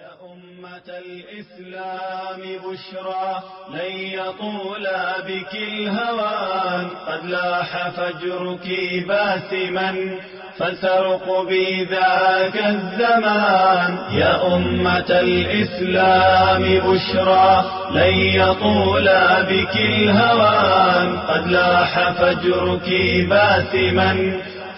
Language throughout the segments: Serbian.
يا أمة الإسلام بشرى لن يطول بك الهوان قد لاح فجرك باسما فلترق بي ذاك الزمان. يا أمة الإسلام بشرى لن يطول بك الهوان قد لاح فجرك باسما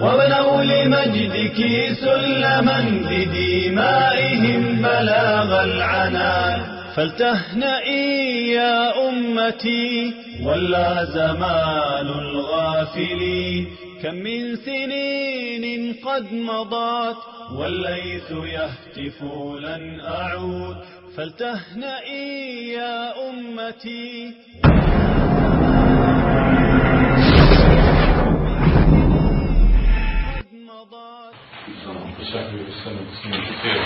وبنوا لمجدك سلما بدمائهم بلاغ العنان. فلتهنئي يا أمتي ولا زمان الغافلين كم من سنين قد مضت والليث يهتف لن أعود. فلتهنئي يا أمتي. Bismillahirrahmanirrahim.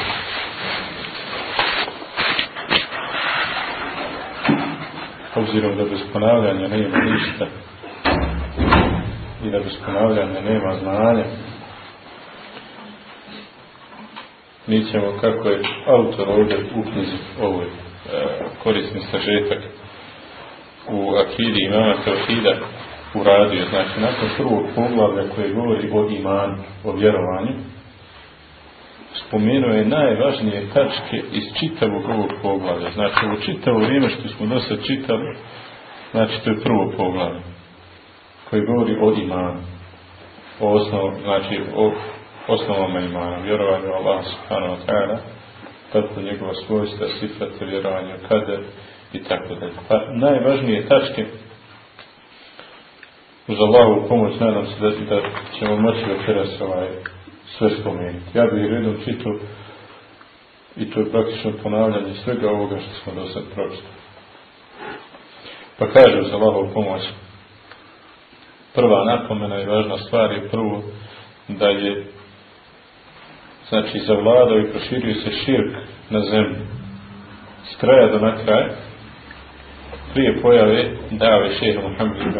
Obzirom da bez ponavljanja nema ništa i da bez ponavljanja nema znanja, mi ćemo, kako je autor ovdje u knjizi, ovoj e, korisni sažetak u Akidi imama Teofida uradio, znači nakon prvog poglavlja koje govori o imanu, o vjerovanju, spomenuo je najvažnije tačke iz čitavog ovog poglavlja. Znači, ovo čitavo vrijeme što smo do sad čitali, znači to je prvo poglavlje koje govori o imanu, o osnov, znači o osnovama imana, vjerovanju Allah subhanahu wa ta'ala, tako njegova svojstva, sifate, vjerovanju, kader i tako dalje. Pa najvažnije tačke uz Allahovu pomoć nadam se da, da ćemo moći večeras ovaj, sve spomenuti. Ja bih redom čitao i to je praktično ponavljanje svega ovoga što smo do sad pročitali. Pa kaže uz Allahovu pomoć prva napomena i važna stvar je prvo da je znači zavladao i proširio se širk na zemlji s kraja do na kraj prije pojave dave šeha Muhammed ibn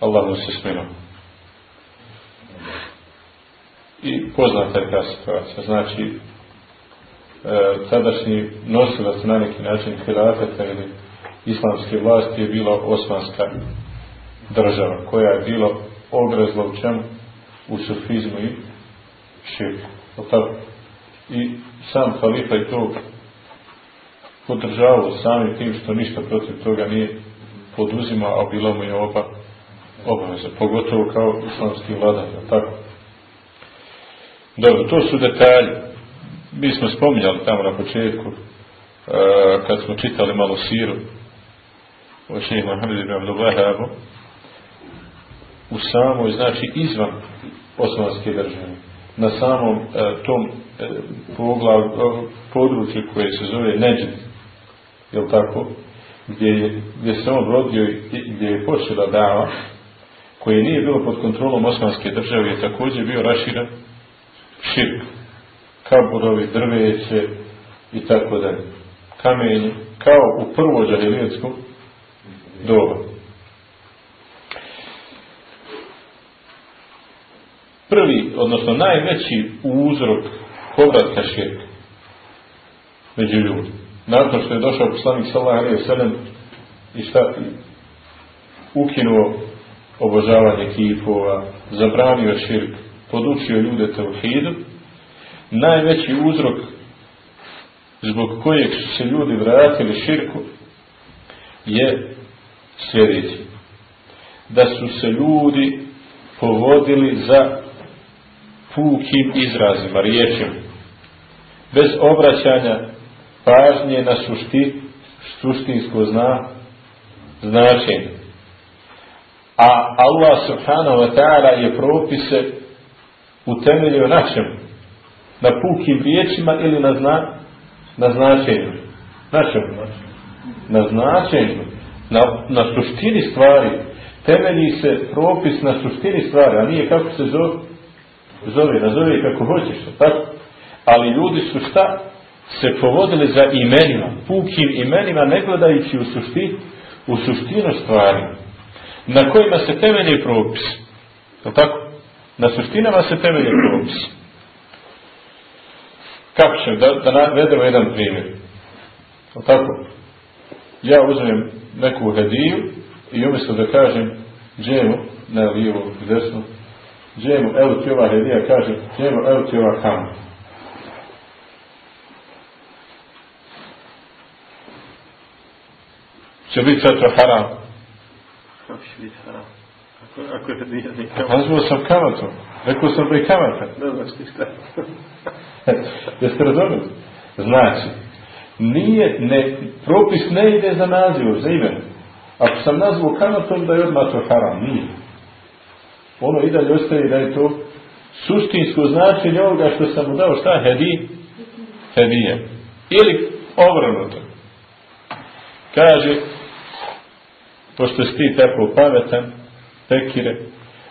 Allah mu se sminuo i poznata je ta situacija znači e, tadašnji nosilac na neki način hilafeta ili islamske vlasti je bila osmanska država koja je bila ogrezla u čemu u sufizmu i širku i sam halifa je to podržavao samim tim što ništa protiv toga nije poduzimao, a bilo mu je oba obaveza, pogotovo kao islamski vladar, tako. Dobro, to su detalji. Mi smo spominjali tamo na početku, uh, kad smo čitali malo siru o šeih Mohamed ibn Abdullahabu, u samoj, znači, izvan osmanske države, na samom uh, tom uh, poglav, području koje se zove Neđid, je tako, gdje, je, gdje se on rodio i gdje je počela dava, koje nije bilo pod kontrolom osmanske države, je također bio raširan širk, kaburovi, drveće i tako dalje, kamenje, kao u prvo džahilijetsko doba. Prvi, odnosno najveći uzrok povratka širka među ljudi, nakon što je došao poslanik sallallahu alejhi ve i šta ukinuo obožavanje kipova, zabranio širk, podučio ljude tauhidu, najveći uzrok zbog kojeg su se ljudi vratili širku je sljedeći. Da su se ljudi povodili za pukim izrazima, riječima, bez obraćanja pažnje na sušti, suštinsko zna, značenje. A Allah subhanahu wa ta'ala je propise utemeljio na čemu? Na pukim riječima ili na, zna, na značenju? Na čemu? Na značenju. Na, na suštini stvari temelji se propis na suštini stvari, a nije kako se zove, zove nazove kako hoćeš, tako? Ali ljudi su šta? Se povodili za imenima, pukim imenima, ne gledajući u suštini, u suštinu stvari, na kojima se temelji propis. Je tako? Na suštinama se temelji propis. Kako ćemo? Da, da navedemo jedan primjer. Je tako? Ja uzmem neku hediju i umjesto da kažem džemu, ne lijevo, desno, džemu, evo ti ova hedija, kažem džemu, evo ti ova kamata. Će biti sad to haram? Kako će biti haram? Ako, je hedija nije kamata. Nazvao sam kamatom. Rekao sam da je kamata. Ne znaš ti šta. Jeste razumili? Znači, nije, ne, propis ne ide za naziv, za ime. Ako sam nazvao kamatom da je odmah to haram, nije. Ono i dalje ostaje da je to suštinsko značenje ovoga što sam mu dao, šta hedi? Hedije. Ili obrnuto. Kaže, pošto si ti tako pametan, tekire,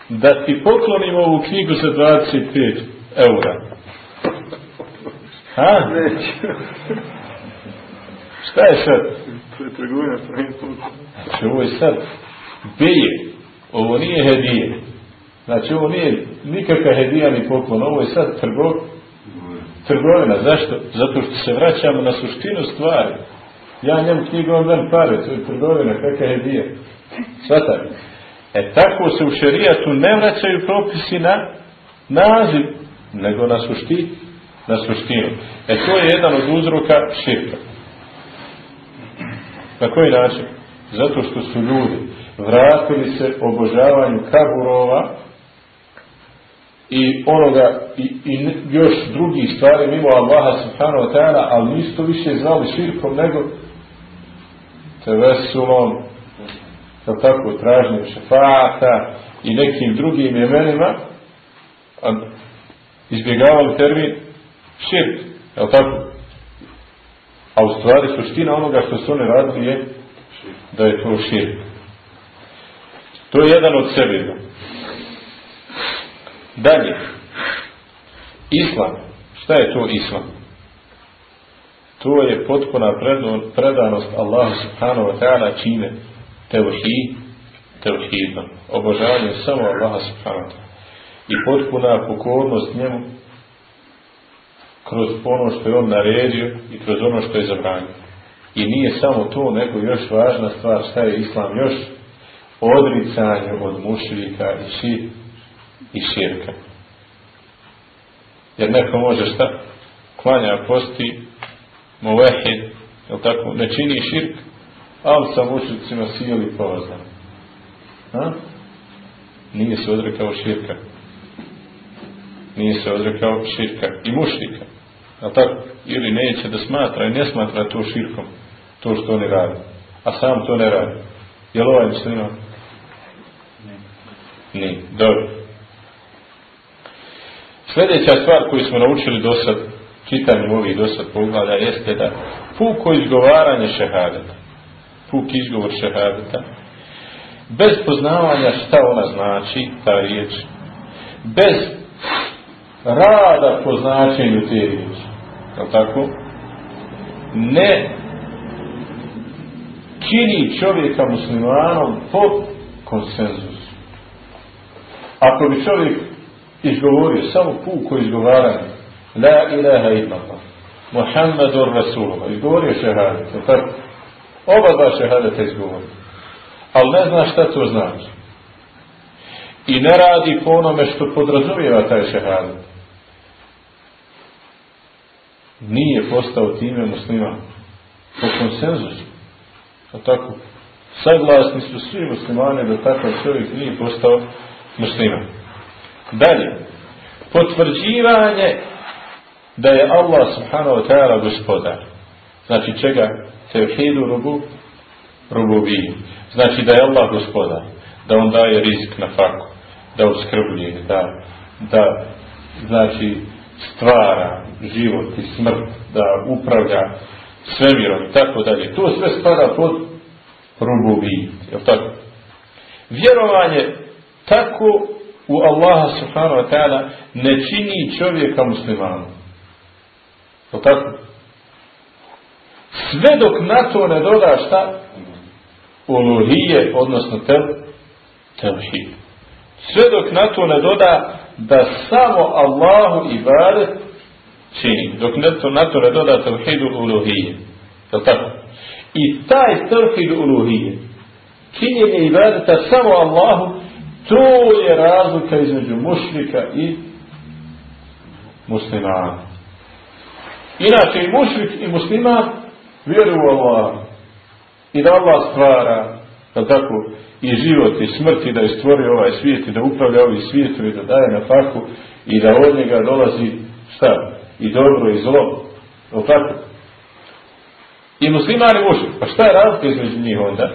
da ti poklonim ovu knjigu za 25 eura. Ha? Neću. Šta je sad? To je trgovina prvim putem. Znači ovo je sad bije. Ovo nije hedije. Znači ovo nije nikakva hedija ni poklon. Ovo je sad trgo, trgovina. Zašto? Zato što se vraćamo na suštinu stvari. Ja njemu knjigu dan pare. To je trgovina. Kakva hedija? Svatak. E tako se u šerijatu ne vraćaju propisi na naziv, nego na suštinu. Na suštinu. E to je jedan od uzroka širka. Na koji način? Zato što su ljudi vratili se obožavanju kaburova i onoga i, i još drugih stvari mimo Allaha subhanahu wa ta'ala, ali nisu više zvali širkom nego tevesulom kao tako tražnjem šefata i nekim drugim imenima izbjegavali termin širk, je li tako? A u stvari suština onoga što su oni radili je da je to širk. To je jedan od sebe. Dalje. Islam. Šta je to islam? To je potpuna predanost Allahu subhanahu wa ta'ala čime? Tevhid, tevhidom. Obožavanje samo Allaha subhanahu. I potpuna pokornost njemu kroz ono što je on naredio i kroz ono što je zabranio. I nije samo to, nego još važna stvar, šta je Islam još? Odricanje od mušljika i, šir, i širka. Jer neko može šta? Klanja, posti, muvehid, tako? Ne čini širk, ali sa mušljicima sijeli povazan. Ha? Nije se odrekao širka. Nije se odrekao širka i mušljika. A tako? Ili neće da smatra i ne smatra to širkom, to što oni radi. A sam to ne radi. Je li ovaj muslima? Nije. Dobro. Sljedeća stvar koju smo naučili do sad, čitanjem ovih do sad poglavlja, jeste da puko izgovaranje šehadeta, puk izgovor šehadeta, bez poznavanja šta ona znači, ta riječ, bez rada po značenju te riječi, je tako? Ne čini čovjeka muslimanom po konsenzusu. Ako bi čovjek izgovorio samo puko izgovaranje La ilaha illallah Muhammadur Rasulullah izgovorio šehadet je tako? Oba dva šehadeta izgovorio ali ne zna šta to znači. I ne radi po onome što podrazumijeva taj šehadet. Nije postao time musliman. Po konsenzusu. A tako saglasni su svi muslimani da takav čovjek nije postao musliman. Dalje potvrđivanje da je Allah subhanahu wa ta'ala gospodar. Znači čega tevhidu rubu rububiji znači da je Allah gospodar da on daje rizik na faku da uskrbljuje da, da znači stvara život i smrt da upravlja svemirom i tako dalje to sve spada pod rububijet. Je tako? Vjerovanje tako u Allaha subhanahu wa ta'ala ne čini čovjeka muslimanom. Je tako? Sve dok na to ne doda šta? Uluhije, odnosno tel, tevhid. Sve dok na to ne doda da samo Allahu ibadet čini. Dok ne to, na to ne doda tevhidu uluhije. Je tako? I taj tevhid uluhije, činjenje ibadeta samo Allahu, to je razlika između mušlika i muslimana. Inače i mušlik i musliman vjeruju u Allah. I da Allah stvara, da tako, i život i smrt i da je stvorio ovaj svijet i da upravlja ovim svijetom i da daje na faku i da od njega dolazi šta? I dobro i zlo. Je tako? I musliman i mušrik. Pa šta je razlika između njih onda?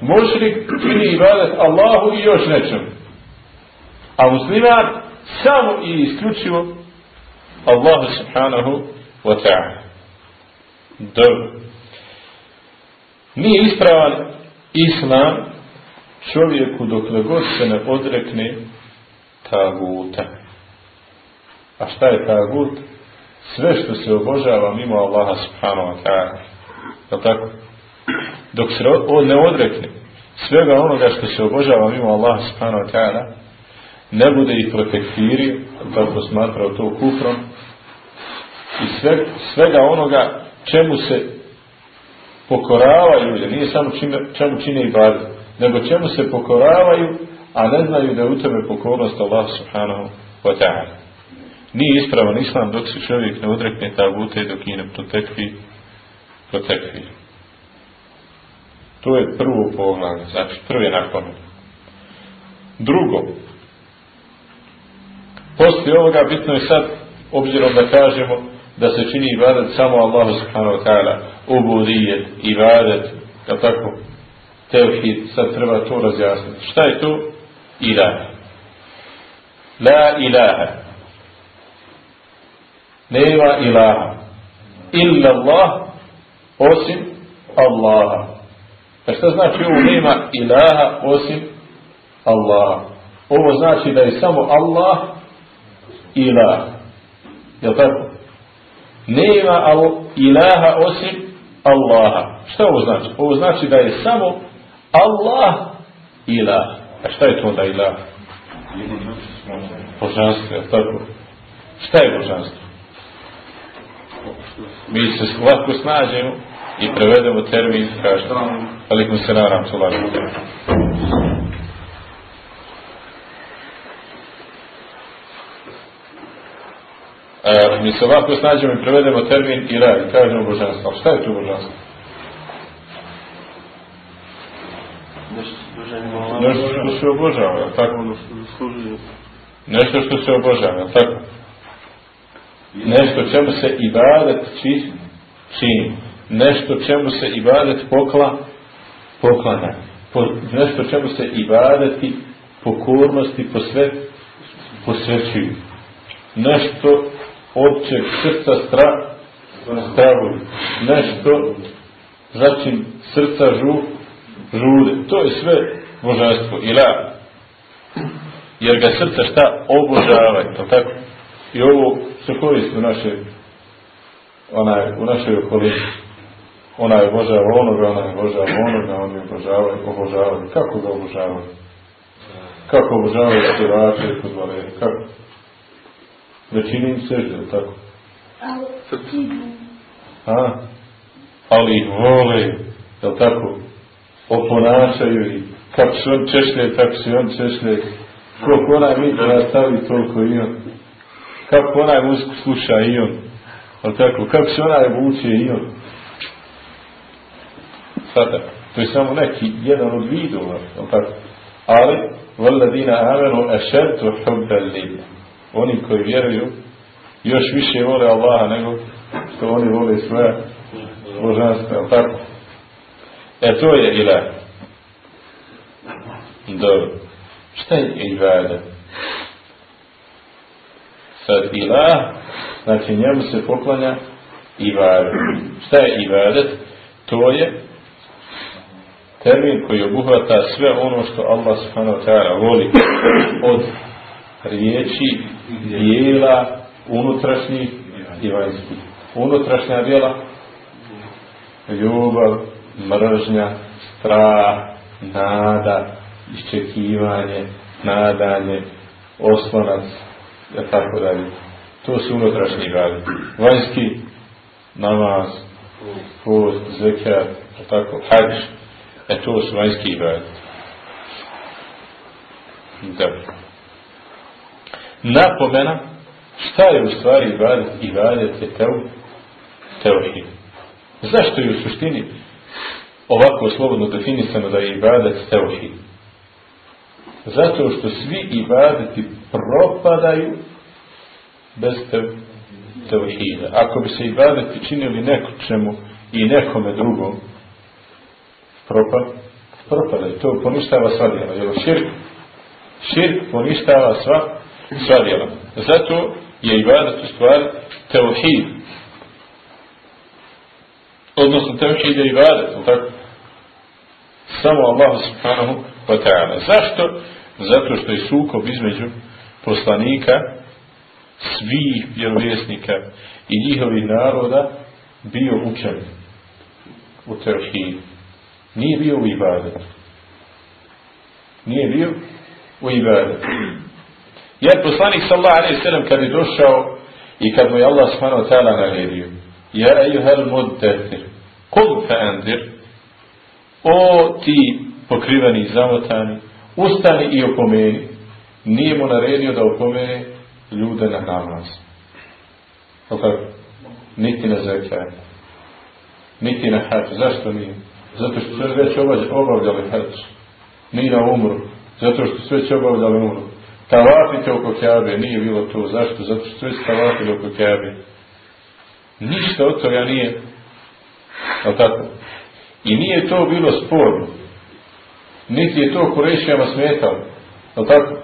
Mušrik čini ibadet Allahu i još nečem. A musliman samo i isključivo Allahu subhanahu wa ta'ala. Dobro. Nije ispravan islam čovjeku dokle god se ne odrekne taguta. A šta je tagut? Sve što se obožava mimo Allaha subhanahu wa ta'ala. Je tako? Dok se ne odrekne svega onoga što se obožava mimo Allaha subhanahu wa ta'ala, ne bude ih protektirio, tako smatrao to kufrom, i sve, svega onoga čemu se pokoravaju, jer nije samo čime, čemu čine i bade, nego čemu se pokoravaju, a ne znaju da je u tebe pokornost Allah subhanahu wa ta'ala. Nije ispravan islam dok se čovjek ne odrekne tagute i dok ih ne protekvi, protekvi. To je prvo poglavlje, znači prvi nakon. Drugo, poslije ovoga bitno je sad, obzirom da kažemo da se čini ibadet samo Allahu subhanahu wa ta'ala, ubudijet, ibadet, kao tako, tevhid, sad treba to razjasniti. Šta je to? Ilah. La ilaha. Nema ilaha. Illa Allah, osim Allaha. A šta znači ovo nema ilaha osim Allaha? Ovo znači da je samo Allah ilah. Je tako? Nema ilaha osim Allaha. Šta ovo znači? Ovo znači da je samo Allah ilah. A šta je to onda ilah? Božanstvo, je tako? Šta je božanstvo? Mi se lako snađemo i prevedemo termin, kaže, ali mi se naram to lako. E, mi se ovako snađemo i prevedemo termin i rad i kažemo božanstvo. Šta je to božanstvo? Nešto što se obožava, tako? Nešto što se obožava, tako? Nešto čemu se ibadet čini. Nešto čemu se ibadet pokla, poklanja. Po, nešto čemu se ibadeti pokornosti posve, posvećuju. Nešto općeg srca stra, stravuju. Nešto začin srca žu, žude. To je sve božanstvo. Ila. Jer ga srca šta obožavaju. To tako? I ovo se koristi u naše onaj, u našoj okolini. Ona je obožava onoga, ona je obožava onoga, oni je obožavaju, obožavaju. Kako ga obožavaju? Kako obožavaju spivače i? Kako? Većini im sežde, tako? A? Ali ih vole, jel tako? Oponašaju ih. Kako se on češlje, tako se on češlje. Koliko onaj mitra nastavi, toliko i on. Kako onaj muziku sluša i on. Jel tako? Kako se onaj vuče i on. Sada, to je samo neki, jedan od vidova, jel tako? Ali, vladina amenu ešertu hubbel lillah oni koji vjeruju još više vole Allaha nego što oni vole svoje božanstva, tako? E to je ilah. Dobro. Šta je ibadet? Sad ilah, znači njemu se poklanja ibadet. Šta je ibadet? To je termin koji obuhvata sve ono što Allah subhanahu ta'ala voli od riječi, dijela, unutrašnjih i vanjskih. Unutrašnja dijela, ljubav, mržnja, strah, nada, iščekivanje, nadanje, oslonac, i tako dalje. To su unutrašnji radi. Vanjski, namaz, post, zekat, tako, hađ, e to su vanjski radi. Dobro. Napomena, šta je u stvari ibadet? Ibadet je teo, teohid. Zašto je u suštini ovako slobodno definisano da je ibadet teohid? Zato što svi ibadeti propadaju bez teohida. Ako bi se ibadeti činili nekočemu i nekome drugom, propad, propadaju. To poništava sva djela. Širk, širk poništava sva, sva djela. Zato je ibadet u stvari teohid. Odnosno teohid je ibadet, tako? Samo Allah subhanahu wa ta'ala. Zašto? Zato što je sukob između poslanika, svih vjerovjesnika i njihovih naroda bio učen u teohid. Nije bio u ibadetu. Nije bio u ibadetu. Jer poslanik sallallahu alaihi sallam kad je došao i kad mu je Allah subhanahu ta'ala naredio Ja ejuhel muddetir Kul fe endir O ti pokrivani i zamotani ustani i opomeni. Nije mu naredio da opomene ljude na namaz. Kako? Niti na zekaj. Niti na hađ. Zašto nije? Zato što sve već obavljali hađ. Nije na umru. Zato što sve već obavljali umru. Tavafite oko Kjabe. Nije bilo to. Zašto? Zato što sve tavafili oko Kjabe. Ništa od toga nije. Ali tako? I nije to bilo sporno niti je to Kurešijama smetalo. Je tako?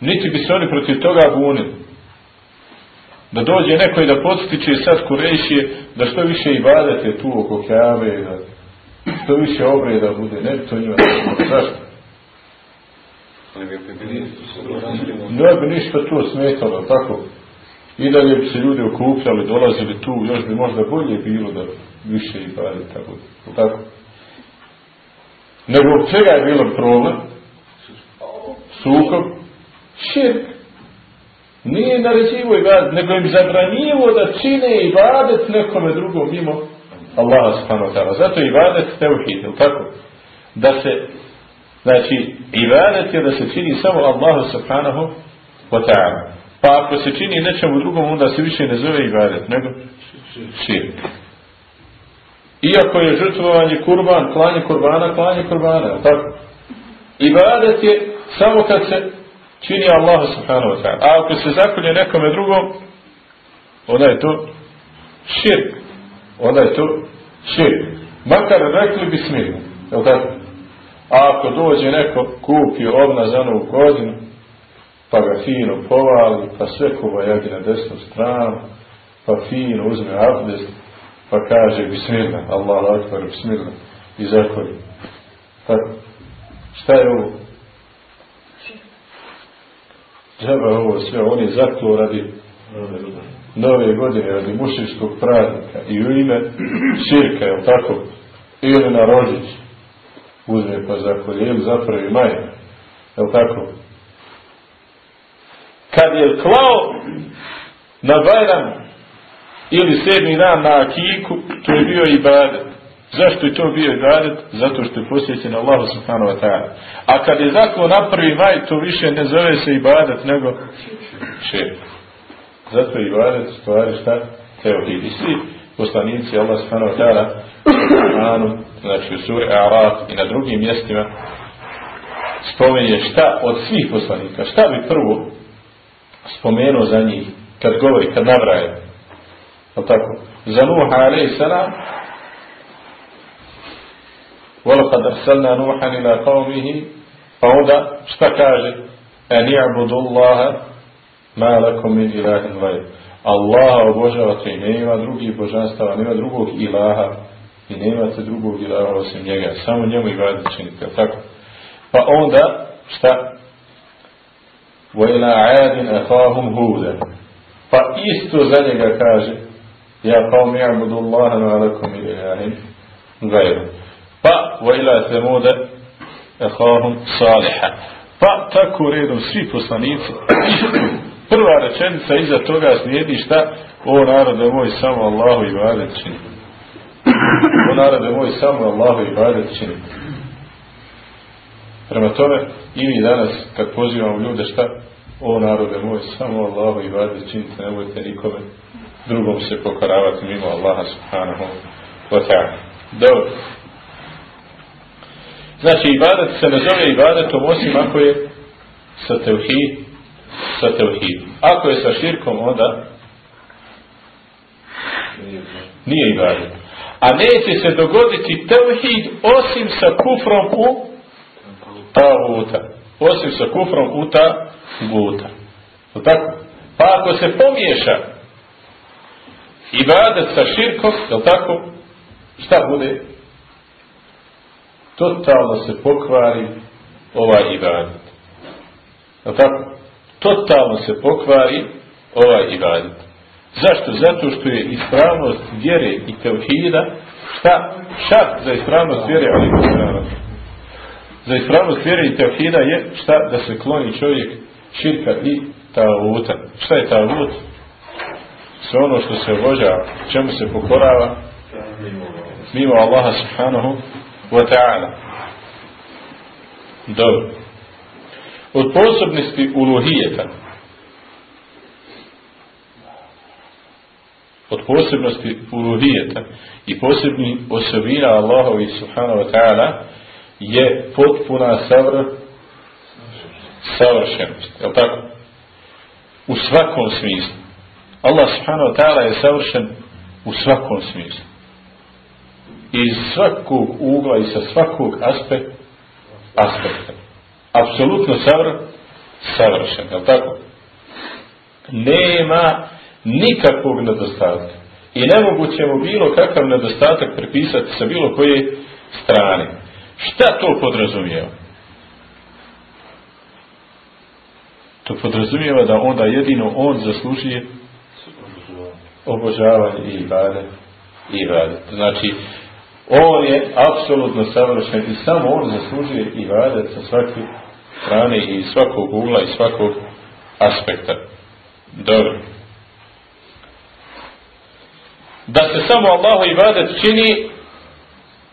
Niti bi se oni protiv toga bunili. Da dođe neko i da podstiče sad Kurešije da što više i badate tu oko Kjave, da što više obreda bude. Ne to njima Zašto? Ne bi ništa to smetalo, tako? I dalje bi se ljudi okupljali, dolazili tu, još bi možda bolje bilo da više i badete bude. Tako? Nego čega je bilo problem? Sukob. Širk. Nije naređivo i vadet, nego im zabranjivo da čine i vadet nekome drugom mimo Allaha subhanahu wa ta'ala. Zato i vadet teuhid, tako? Da se, znači, i vadet je da se čini samo Allahu subhanahu wa ta'ala. Pa ako se čini nečemu drugom, onda se više ne zove i vadet, nego širk. Iako je žrtvovanje kurban, klanje kurbana, klanje kurbana, tako? Ibadet je samo kad se čini Allah subhanahu wa ta'ala. A ako se zakolje nekome drugom, onda je to širk. Onda je to širk. Makar rekli bismillah. Je tako? A ako dođe neko, kupi ovna za novu godinu, pa ga fino povali, pa sve kobajagi na desnu stranu, pa fino uzme abdest, pa kaže bismillah, Allah akbar, bismillah i zakoni. Tako. Šta je ovo? Džaba ovo sve, on je zaklo radi nove godine, radi mušivskog praznika i u ime širka, je tako? Ili na rožić uzme pa zakolje, ili zapravi maj, je tako? Kad je klao na Bajram ili sedmi dan na akiku, to je bio ibadet. Zašto je to bio ibadet? Zato što je posjećen Allah subhanahu wa ta'ala. A kad je zakon na prvi maj, to više ne zove se ibadet, nego šer. Zato je ibadet stvari šta? Teohid. I svi poslanici Allah subhanahu wa ta'ala znači u suri Araf i na drugim mjestima spomenje šta od svih poslanika, šta bi prvo spomenuo za njih kad govori, kad navraje tako? Za Nuh alaih salam وَلَقَدْ أَرْسَلْنَا نُوحًا إِلَى قَوْمِهِ Pa onda šta kaže? أَنِ اعْبُدُ اللَّهَ مَا لَكُمْ مِنْ إِلَهٍ غَيْرِ Allaha obožavate i nema drugih božanstava, nema drugog ilaha I nemate drugog ilaha osim njega. Samo njemu i vadi činite. Tako? Pa onda, šta? وَإِلَا عَادٍ أَخَاهُمْ هُودًا Pa isto za njega kaže Ja قَوْمِ يَعْبُدُ اللَّهَ وَعَلَكُمْ إِلَهِمْ غَيْرُ Pa وَإِلَا ثَمُودَ أَخَاهُمْ صَالِحًا Pa tako redom svi poslanici prva rečenica iza toga slijedi šta o narode moj samo Allahu i badet čini o narode moj samo Allahu i badet čini prema tome i mi danas kad pozivamo ljude šta o narode moj samo Allahu i badet činite nemojte nikome drugom se pokoravati mimo Allaha subhanahu wa ta'ala dobro znači ibadet se ne zove ibadetom osim ako je sa tevhid sa tevhidom. Ako je sa širkom, onda nije ibadet. A neće se dogoditi tevhid osim sa kufrom u tavuta. Osim sa kufrom u tavuta. Tako? Pa ako se pomiješa ibadet sa širkom, je tako? Šta bude? Totalno se pokvari ovaj ibadet. Je tako? totalno se pokvari ovaj ibadet. Zašto? Zato što je ispravnost vjere i tevhida šta? Šart za ispravnost vjere, ali za ispravnost vjere i tevhida je šta? Da se kloni čovjek širka i tavuta. Šta je tavut? Sve ono što se obožava, čemu se pokorava? Mimo Allaha subhanahu wa ta'ala. Dobro od posebnosti uluhijeta od posebnosti uluhijeta i posebni osobina Allahovi subhanahu wa ta'ala je potpuna savr savršenost. Je tako? u svakom smislu. Allah subhanahu wa ta'ala je savršen u svakom smislu. Iz svakog ugla i sa svakog aspekt, aspekta. Apsolutno savr, savršen, je tako? Nema nikakvog nedostatka. I nemoguće mu bilo kakav nedostatak prepisati sa bilo koje strane. Šta to podrazumijeva? To podrazumijeva da onda jedino on zaslužuje obožavanje i bade i bade. Znači, on je apsolutno savršen i samo on zaslužuje i bade sa svake strane i svakog ugla i svakog aspekta. Dobro. Da se samo Allahu ibadet čini,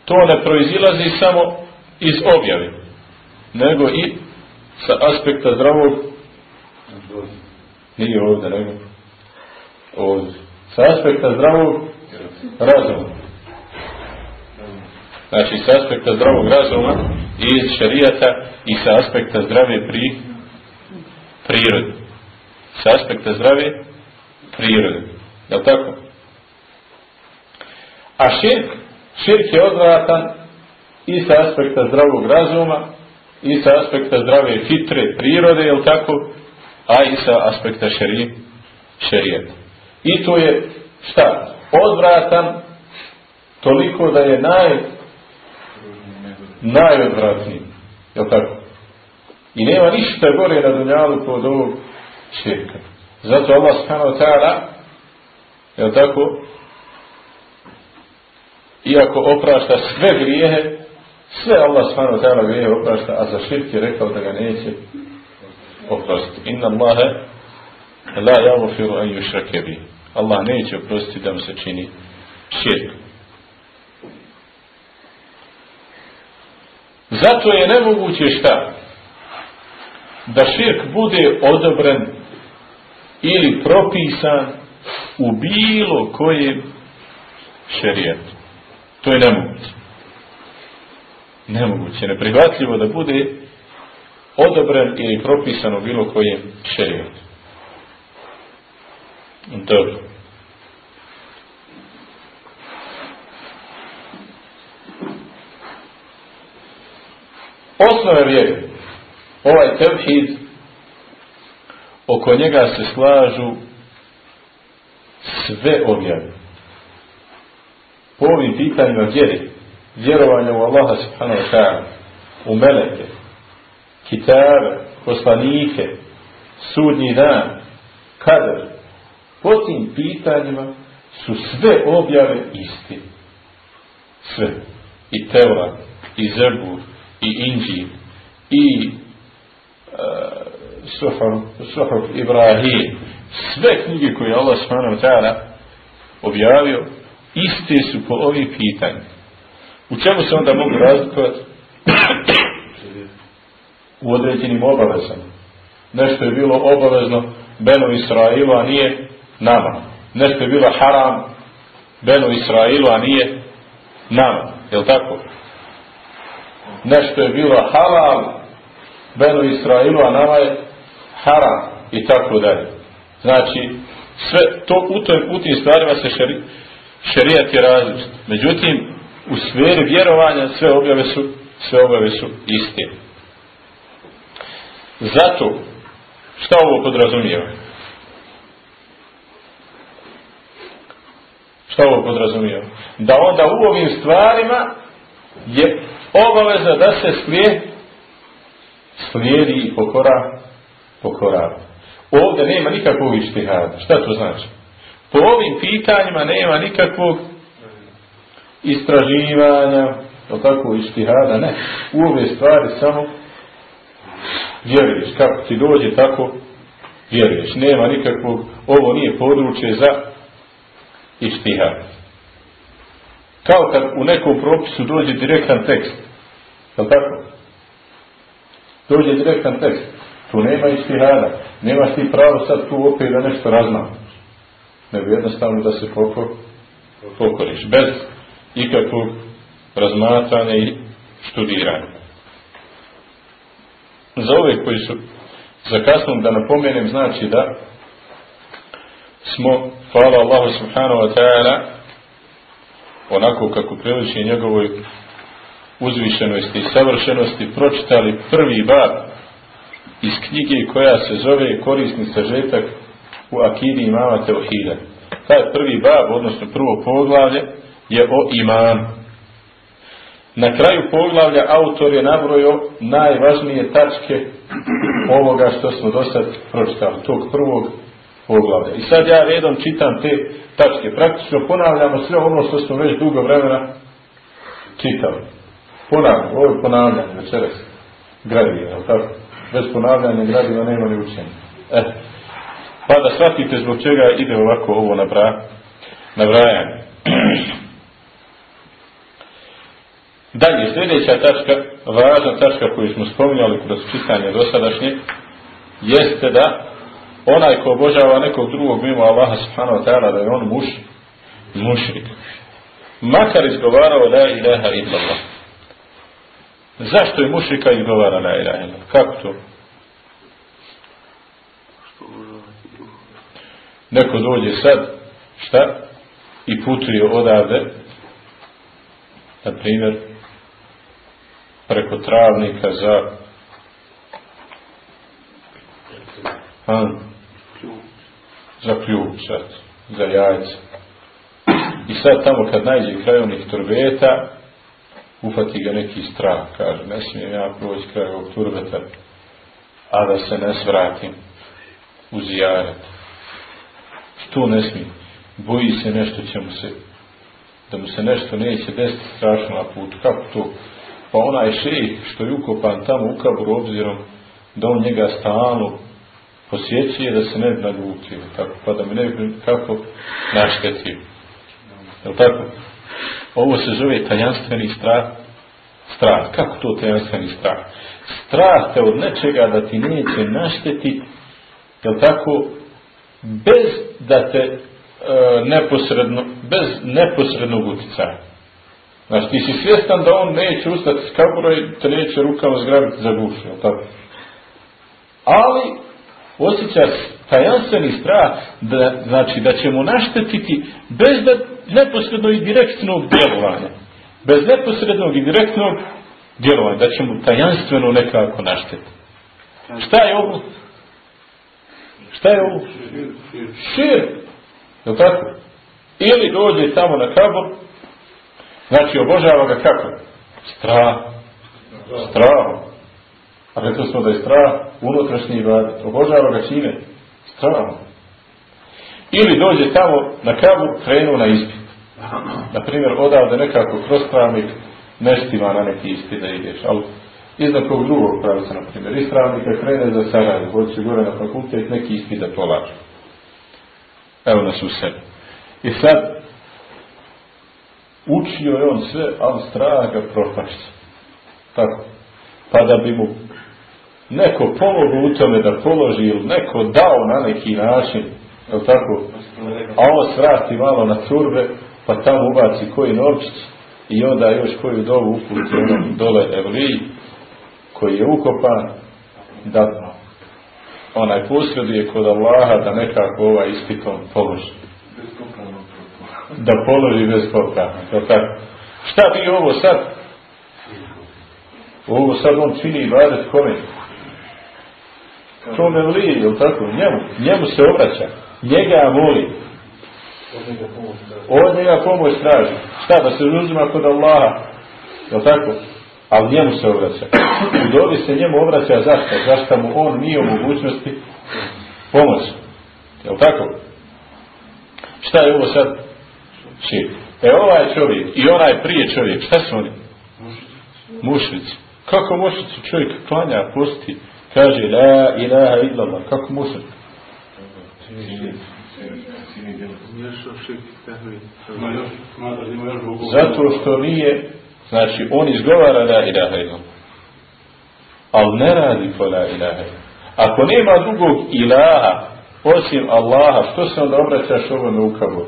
to ne proizilazi samo iz objave, nego i sa aspekta zdravog nije ovdje, nego ovdje. Sa aspekta zdravog razuma. Znači, sa aspekta zdravog razuma i iz šarijata i sa aspekta zdrave pri prirode. Sa aspekta zdrave prirode. Je tako? A širk, širk je odvratan i sa aspekta zdravog razuma i sa aspekta zdrave fitre prirode, je tako? A i sa aspekta šari, šarijata. I to je šta? Odvratan toliko da je naj najodvratniji. Je tako? I nema ništa gore na dunjalu kod ovog širka. Zato Allah subhanahu ta'ala je tako? Iako oprašta sve grijehe, sve Allah subhanahu ta'ala grijehe oprašta, a za širk je rekao da ga neće oprostiti. Inna Allahe la yaghfiru an yushrake bi. Allah neće oprostiti da mu se čini širk. Zato je nemoguće šta? Da širk bude odobren ili propisan u bilo kojem šerijetu. To je nemoguće. Nemoguće, neprihvatljivo da bude odobren ili propisan u bilo kojem šerijetu. Dobro. osnove vjere, ovaj tevhid, oko njega se slažu sve objave. Po ovim pitanjima vjeri, vjerovanja u Allaha subhanahu wa ta'ala, u meleke, kitabe, poslanike, sudnji dan, kader, po tim pitanjima su sve objave isti. Sve. I Tevrat, i Zebur, i Inđil, i uh, Suhuf Ibrahim, sve knjige koje je Allah subhanahu wa ta'ala objavio, iste su po ovim pitanjima. U čemu se onda mogu razlikovati? u određenim obavezama. Nešto je bilo obavezno Beno Israilu, a nije nama. Nešto je bilo haram Beno Israilu, a nije nama. Je li tako? Nešto je bilo halal Beno Israilu, a nama je haram i tako dalje. Znači, sve to u, toj, u tim stvarima se šeri, šerijat je različit. Međutim, u sferi vjerovanja sve objave su, sve objave su iste. Zato, šta ovo podrazumijeva? Šta ovo podrazumijeva? Da onda u ovim stvarima je obaveza da se slijedi, slijedi i pokora, pokora. Ovdje nema nikakvog ištihada. Šta to znači? Po ovim pitanjima nema nikakvog istraživanja, o tako ištihada, ne. U ove stvari samo vjeruješ. Kako ti dođe, tako vjeruješ. Nema nikakvog, ovo nije područje za ištihad. Kao kad u nekom propisu dođe direktan tekst. Je tako? Dođe direktan tekst. Tu nema ištihada. Nemaš ti pravo sad tu opet da nešto razmaš. Nego jednostavno da se pokor, pokoriš. Bez ikakvog razmatranja i studiranja. Za ove koji su za kasnom da napomenem znači da smo, hvala Allahu subhanahu wa ta'ala, onako kako priliči njegovoj uzvišenosti i savršenosti, pročitali prvi bab iz knjige koja se zove Korisni sažetak u Akidi imama Teohida. Taj prvi bab, odnosno prvo poglavlje, je o imanu. Na kraju poglavlja autor je nabrojio najvažnije tačke ovoga što smo do sad pročitali, tog prvog poglavlja. I sad ja redom čitam te tačke. Praktično ponavljamo sve ono što smo već dugo vremena čitali. Ponavljamo, ovo je ponavljanje večeras gradiva, tako? Bez ponavljanja gradiva nema ni učenja. E, pa da shvatite zbog čega ide ovako ovo nabra, nabrajanje. Dalje, sljedeća tačka, važna tačka koju smo spominjali kroz čitanje dosadašnje, jeste da onaj ko obožava nekog drugog mimo Allaha subhanahu wa ta'ala da je on muš, mušrik. Makar izgovarao la ilaha illallah. Zašto je mušrika izgovara la ilaha illallah? Kako to? Neko dođe sad, šta? I putuje odavde, na primjer, preko travnika za a, za ključ, za jajce. I sad tamo kad najde kraj onih turbeta, ufati ga neki strah, kaže, ne smijem ja proći kraj ovog turbeta, a da se ne svratim u zijaret. Što ne smijem? Boji se nešto će mu se, da mu se nešto neće desiti strašno na putu. Kako to? Pa onaj šejih što je ukopan tamo u kaburu obzirom da on njega stalno posjećuje da se ne bi naljutio, tako, pa da mi ne bi kako naštetio. Je tako? Ovo se zove tajanstveni strah. Strah. Kako to tajanstveni strah? Strah te od nečega da ti neće naštetiti, je tako? Bez da te e, neposredno, bez neposrednog utjecaja. Znači, ti si svjestan da on neće ustati s kabura i te neće rukama zgrabiti za gušu, tako? Ali, osjećaš tajanstveni strah da, znači da će mu naštetiti bez da neposredno i direktnog djelovanja. Bez neposrednog i direktnog djelovanja. Da će mu tajanstveno nekako naštetiti. Šta je ovo? Šta je ovo? Šir. Je tako? Ili dođe tamo na kabor Znači, obožava ga kako? Strah. Strahom. A rekli smo da je strah unutrašnji ibadet. Obožava ga čime? Strahom. Ili dođe tamo na kavu, krenu na ispit. Naprimjer, odavde nekako kroz pravnik nestima na neki ispit da ideš, ali iznad kog drugog pravca, na primjer, iz krene za Sarajevo, hoće gore na fakultet, neki ispit da polaže. Evo nas u sebi. I sad, učio je on sve, ali strah ga propašće. Tako. Pa da bi mu neko pomogao u tome da položi ili neko dao na neki način, je tako? A on svrati malo na curbe, pa tamo ubaci koji novčić i onda još koju dovu uputi dole Evliji, koji je ukopan, da onaj posreduje kod Allaha da nekako ovaj ispitom položi. Da položi bez popravka. Šta bi ovo sad? Ovo sad on čini ibadet kome? To ne lije, je tako? Njemu, njemu se obraća. Njega voli. Od njega pomoć traži. Šta, da se uzima kod Allaha? Je tako? Ali njemu se obraća. U dobi se njemu obraća zašto? Zašto mu on nije u mogućnosti pomoći. Je tako? Šta je ovo sad? Šir. E ovaj čovjek i onaj prije čovjek, šta su oni? Mušnici. Kako mušnici čovjek klanja, posti, kaže la ilaha illallah, kako mušnici? Zato što nije, znači on izgovara la ilaha illallah. Ali ne radi po la ilaha Ako nema drugog ilaha osim Allaha, što se onda obraćaš ovome u kaboru?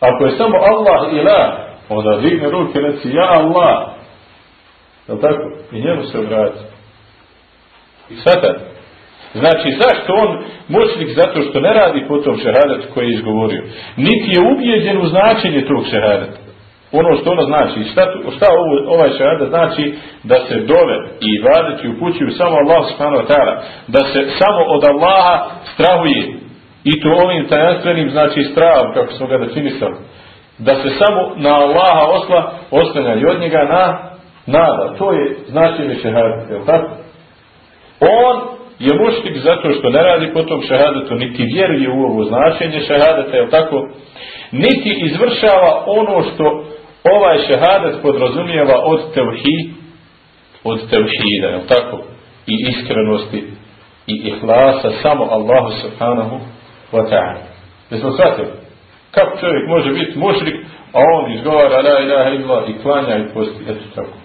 Ako je samo Allah ilah, onda digne ruke i reci ja Allah. Je tako? I njemu se obrati. I sada, Znači, zašto on moćnik? Zato što ne radi po tom šehadetu koji je izgovorio. Niti je ubijeđen u značenje tog šehadeta. Ono što ono znači. Šta, šta ovo, ovaj šehadet znači? Da se dove i vadeći upućuju samo Allah subhanahu wa ta'ala. Da se samo od Allaha strahuje. I to ovim tajanstvenim znači strahom, kako smo ga definisali. Da se samo na Allaha osla, oslanja i od njega na nada. To je značenje šehadeta. Je tako? On je muštik zato što ne radi po tom šehadetu, niti vjeruje u ovo značenje šehadeta, je tako? Niti izvršava ono što ovaj šehadet podrazumijeva od tevhi, od tevhida, je tako? I iskrenosti i ihlasa samo Allahu subhanahu wa ta'ala. Jesmo shvatili? Kako čovjek može biti mušrik, a on izgovara la ilaha illa i klanja i posti, eto tako.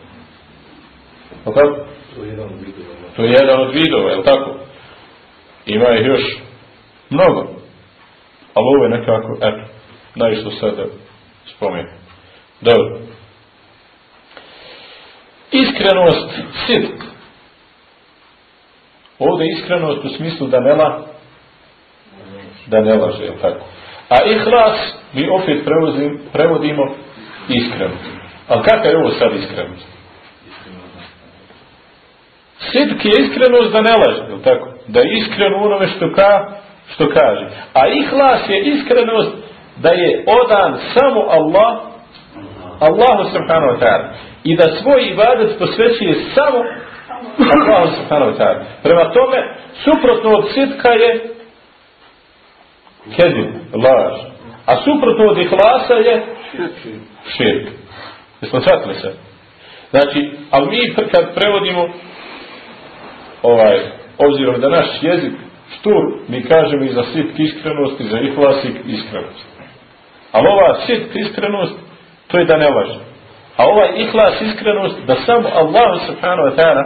Je tako? To je jedan To je jedan od vidova, je li tako? Ima ih još mnogo. Ali ovo je nekako, eto, najšto sad da spomenu. Dobro. Iskrenost, sidk. Ovdje iskrenost u smislu da ne la, da ne laže, je tako? A ihlas mi opet prevodimo iskrenost. Ali kakva je ovo sad iskrenost? Sidk je iskrenost da ne laže, je tako? Da je iskren u onome što, ka, što kaže. A ihlas je iskrenost da je odan samo Allah, Allahu subhanahu wa ta'ala. I da svoj ibadet posvećuje samo Allahu subhanahu wa ta'ala. Prema tome, suprotno od sidka je kedim, laž. A suprotno od ihlasa je širk. Jesmo shvatili se? Znači, ali mi kad prevodimo ovaj, obzirom da naš jezik štur, mi kažemo i za sitk iskrenost i za ihlasik iskrenost. Ali ova sitk iskrenost, to je da ne laže. A ovaj ihlas iskrenost, da samo Allah subhanahu wa ta'ala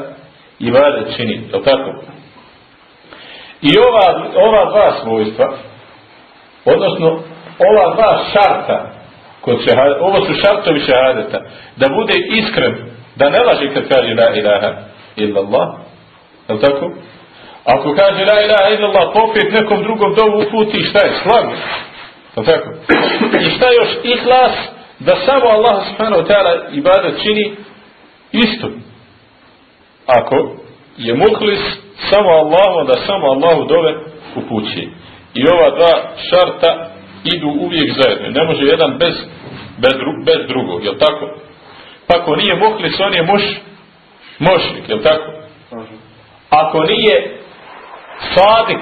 i vade čini. Je tako? I ova, ova dva svojstva, odnosno ova dva šarta, kod šehadeta, ovo su šartovi šehadeta, da bude iskren, da ne laže kad kaže la ilaha illa Allah, Je tako? Ako kaže la ilaha illallah, popet nekom drugom dovu uputi, šta je? Slago. Je tako? I šta još? Ihlas, da samo Allah subhanahu wa ta'ala ibadat čini isto. Ako je muhlis samo Allahu, da samo Allahu dove upući. I ova dva šarta idu uvijek zajedno. Ne može jedan bez bez, bez drugog, jel tako? Pa ako nije muhlis, on je muš, mošnik, jel tako? Ako nije sadik,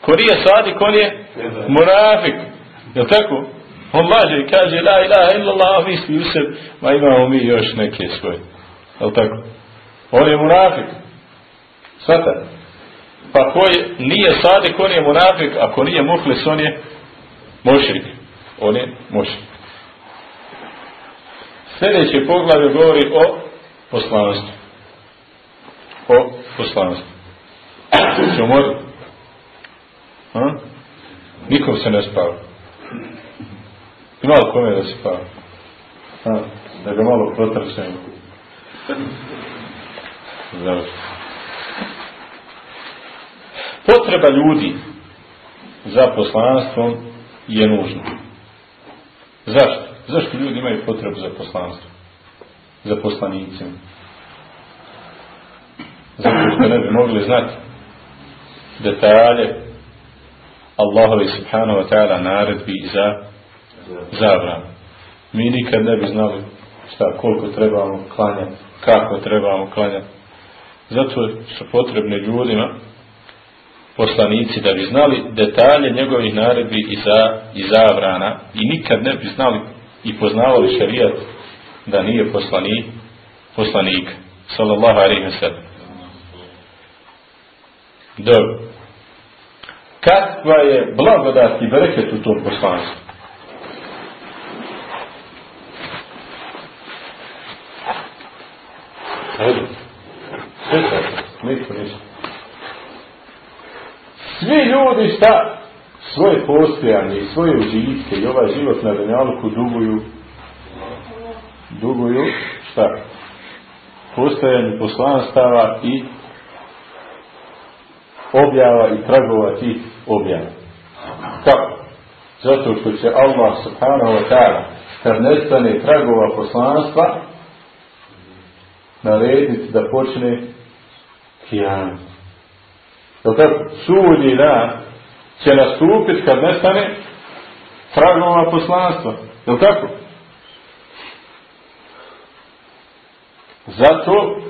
ko nije sadik, on je munafik, jel tako? On laže i kaže la ilaha illallah, misli u sebi, ma imamo mi još neke svoje, jel tako? On je munafik, svata. Pa ko je, nije sadik, on je munafik, ako nije muhlis, on je mošrik. On je mošrik. Sljedeće poglavlje govori o poslanstvu. O poslanstvu. Se umori? Ha? Nikom se ne spava. Ima li kome da se spava? Ha? Da ga malo protrčemo. Završi. Potreba ljudi za poslanstvom je nužna. Zašto? Zašto ljudi imaju potrebu za poslanstvo? Za poslanicima? Zato što ne bi mogli znati detalje Allahovi subhanahu wa ta'ala naredbi za zabran. Mi nikad ne bi znali šta, koliko trebamo klanjati, kako trebamo klanjati. Zato su potrebni ljudima poslanici da bi znali detalje njegovih naredbi i, za, i zabrana i nikad ne bi znali i poznavali šarijat da nije poslanik, poslanik sallallahu alaihi wa sallam. Dobro. Kakva je blagodat i bereket u tom poslanstvu? Ajde. Sve sad. Niko ništa. Svi ljudi šta? Svoje postojanje i svoje užitke i ovaj život na Danjaluku duguju duguju šta? Postojanje poslanstava i objava i tragova tih objava. Kako? Zato što će Allah subhanahu wa ta'ala kad nestane tragova poslanstva narediti da počne kijamet. Jel tako? Sudnji dan će nastupiti kad nestane tragova poslanstva. Jel tako? Zato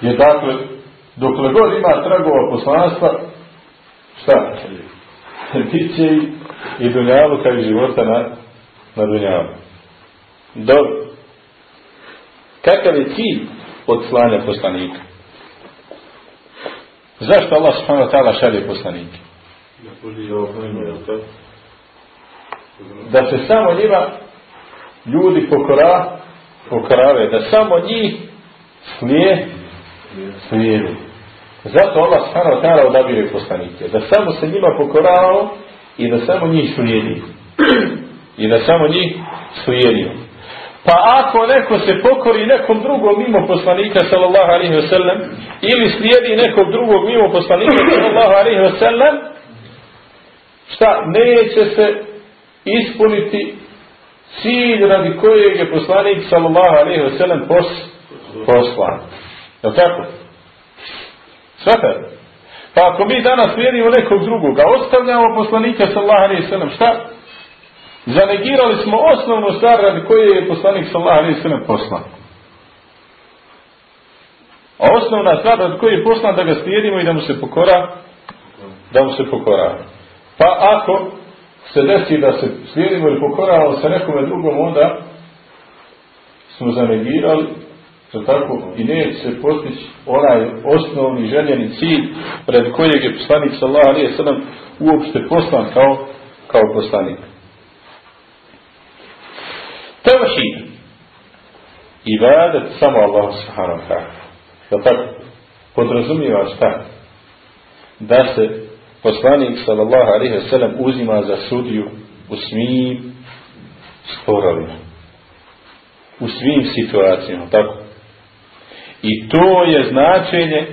je dakle dokle god ima tragova poslanstva šta? Biće i, i dunjalu kao i života na, na dunjalu. Dobro. Kakav je cilj od slanja poslanika? Zašto Allah subhanahu wa ta'ala šalje poslanike? Da se samo njima ljudi pokora, pokorave, da samo njih slije, slijedi. Zato Allah subhanahu wa ta'ala odabire poslanike. Da samo se njima pokorao i da samo njih slijedi. I da samo njih slijedi. Pa ako neko se pokori nekom drugom mimo poslanika sallallahu alaihi wa sallam ili slijedi nekog drugog mimo poslanika sallallahu alaihi wa sallam šta neće se ispuniti cilj radi kojeg je poslanik sallallahu alaihi wa sallam pos, poslan. Je li tako? Svakar. Pa ako mi danas slijedimo nekog drugog, a ostavljamo poslanika sallallahu alaihi wa sallam, šta? Zanegirali smo osnovnu stvar radi koje je poslanik sallallahu wa sallam poslan. A osnovna stvar radi koje je poslan da ga slijedimo i da mu se pokora, da mu se pokora. Pa ako se desi da se slijedimo ili pokoravamo sa nekome drugom, onda smo zanegirali za tako i neće se postići onaj osnovni željeni cilj pred kojeg je poslanik alaihi wa sallam uopšte poslan kao, kao poslanik. Tevhid. Ibadet samo Allah subhanahu wa ta'ala. Da tako podrazumijeva šta? Da se poslanik sallallahu alaihi wa sallam uzima za sudiju u svim sporovima. U svim situacijama. Tako? I to je značenje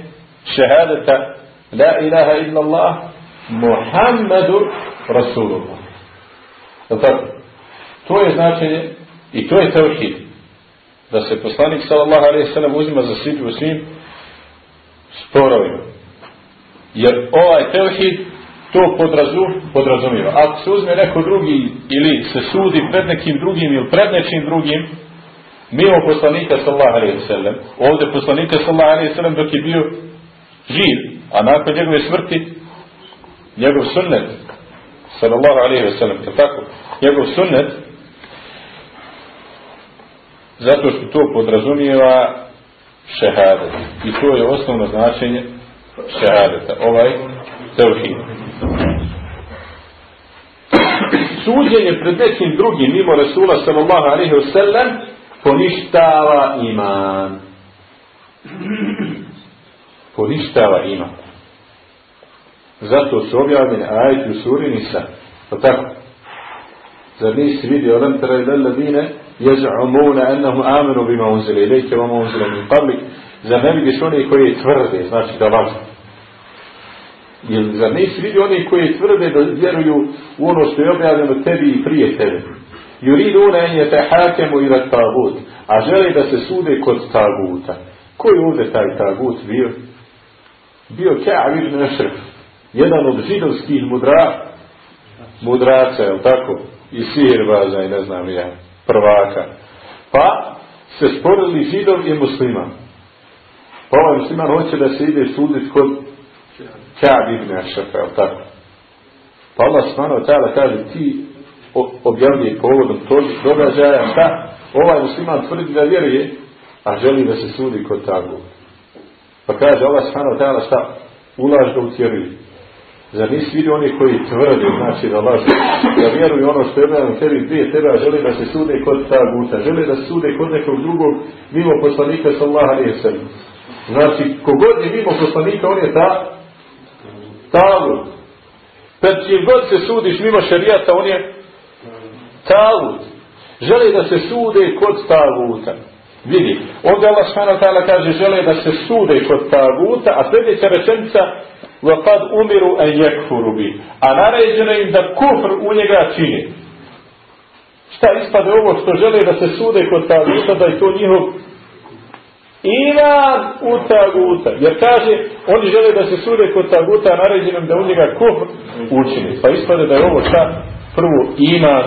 šehadeta La ilaha illallah Muhammedu Rasulullah. Da tako? To je značenje I to je tevhid. Da se poslanik sallallahu alaihi sallam uzima za sviđu u svim sporovima. Jer ovaj tevhid to podrazu, podrazumijeva. Ako se uzme neko drugi ili se sudi pred nekim drugim ili pred nečim drugim, mimo poslanika sallallahu alaihi sallam, ovdje poslanika sallallahu alaihi sallam dok je bio živ, a nakon njegove smrti, njegov sunnet, sallallahu alaihi sallam, tako? Njegov sunnet, zato što to podrazumijeva šehadet. I to je osnovno značenje šehadeta. Ovaj tevhid. Suđenje pred nekim drugim mimo Resula sallallahu alaihi wa sallam poništava iman. Poništava iman. Zato su objavljeni ajeti u suri Nisa. Pa tako. Zar nisi vidio lem tere ladine jez'umuna ennehu amenu bima unzile ilike vama unzile min qablik. Zar ne vidiš oni koji tvrde, znači da lažu. Jer zar nisi vidio oni koji tvrde da vjeruju u ono što je objavljeno tebi i prije tebe. Yuriduna en yatahakamu ila tagut, a žele da se sude kod taguta. Ko je ovdje taj tagut bio? Bio Ka'ab ibn Ashraf, jedan od židovskih mudra, mudraca, je tako? I sihirbaza i ne znam ja, prvaka. Pa se sporili židov i musliman. Pa ovaj musliman hoće da se ide suditi kod Ka'ab ibn Ashraf, je tako? Pa Allah wa ta'ala kaže ti objavljuje povodom tog događaja šta ovaj musliman tvrdi da vjeruje a želi da se sudi kod tagu pa kaže Allah wa ta'ala šta ulaž da utjeruju zar nisi vidio oni koji tvrde znači da lažu da vjeruju ono što je objavljeno tebi prije tebe a želi da se sude kod taguta želi da se sude kod nekog drugog mimo poslanika sallaha nije sallam znači kogod je mimo poslanika on je ta tagut Pred čim god se sudiš mimo šarijata, on je tagut. Žele da se sude kod taguta. Vidi, ovdje Allah s.w.t. kaže žele da se sude kod taguta, a sljedeća rečenica وَقَدْ umiru en yekfuru bi. A naređeno im da kufr u njega čini. Šta ispade ovo što žele da se sude kod taguta, da je to njihov iman u taguta. Jer kaže, oni žele da se sude kod taguta, a naređeno im da u njega kufr učini. Pa ispade da je ovo šta? Prvo iman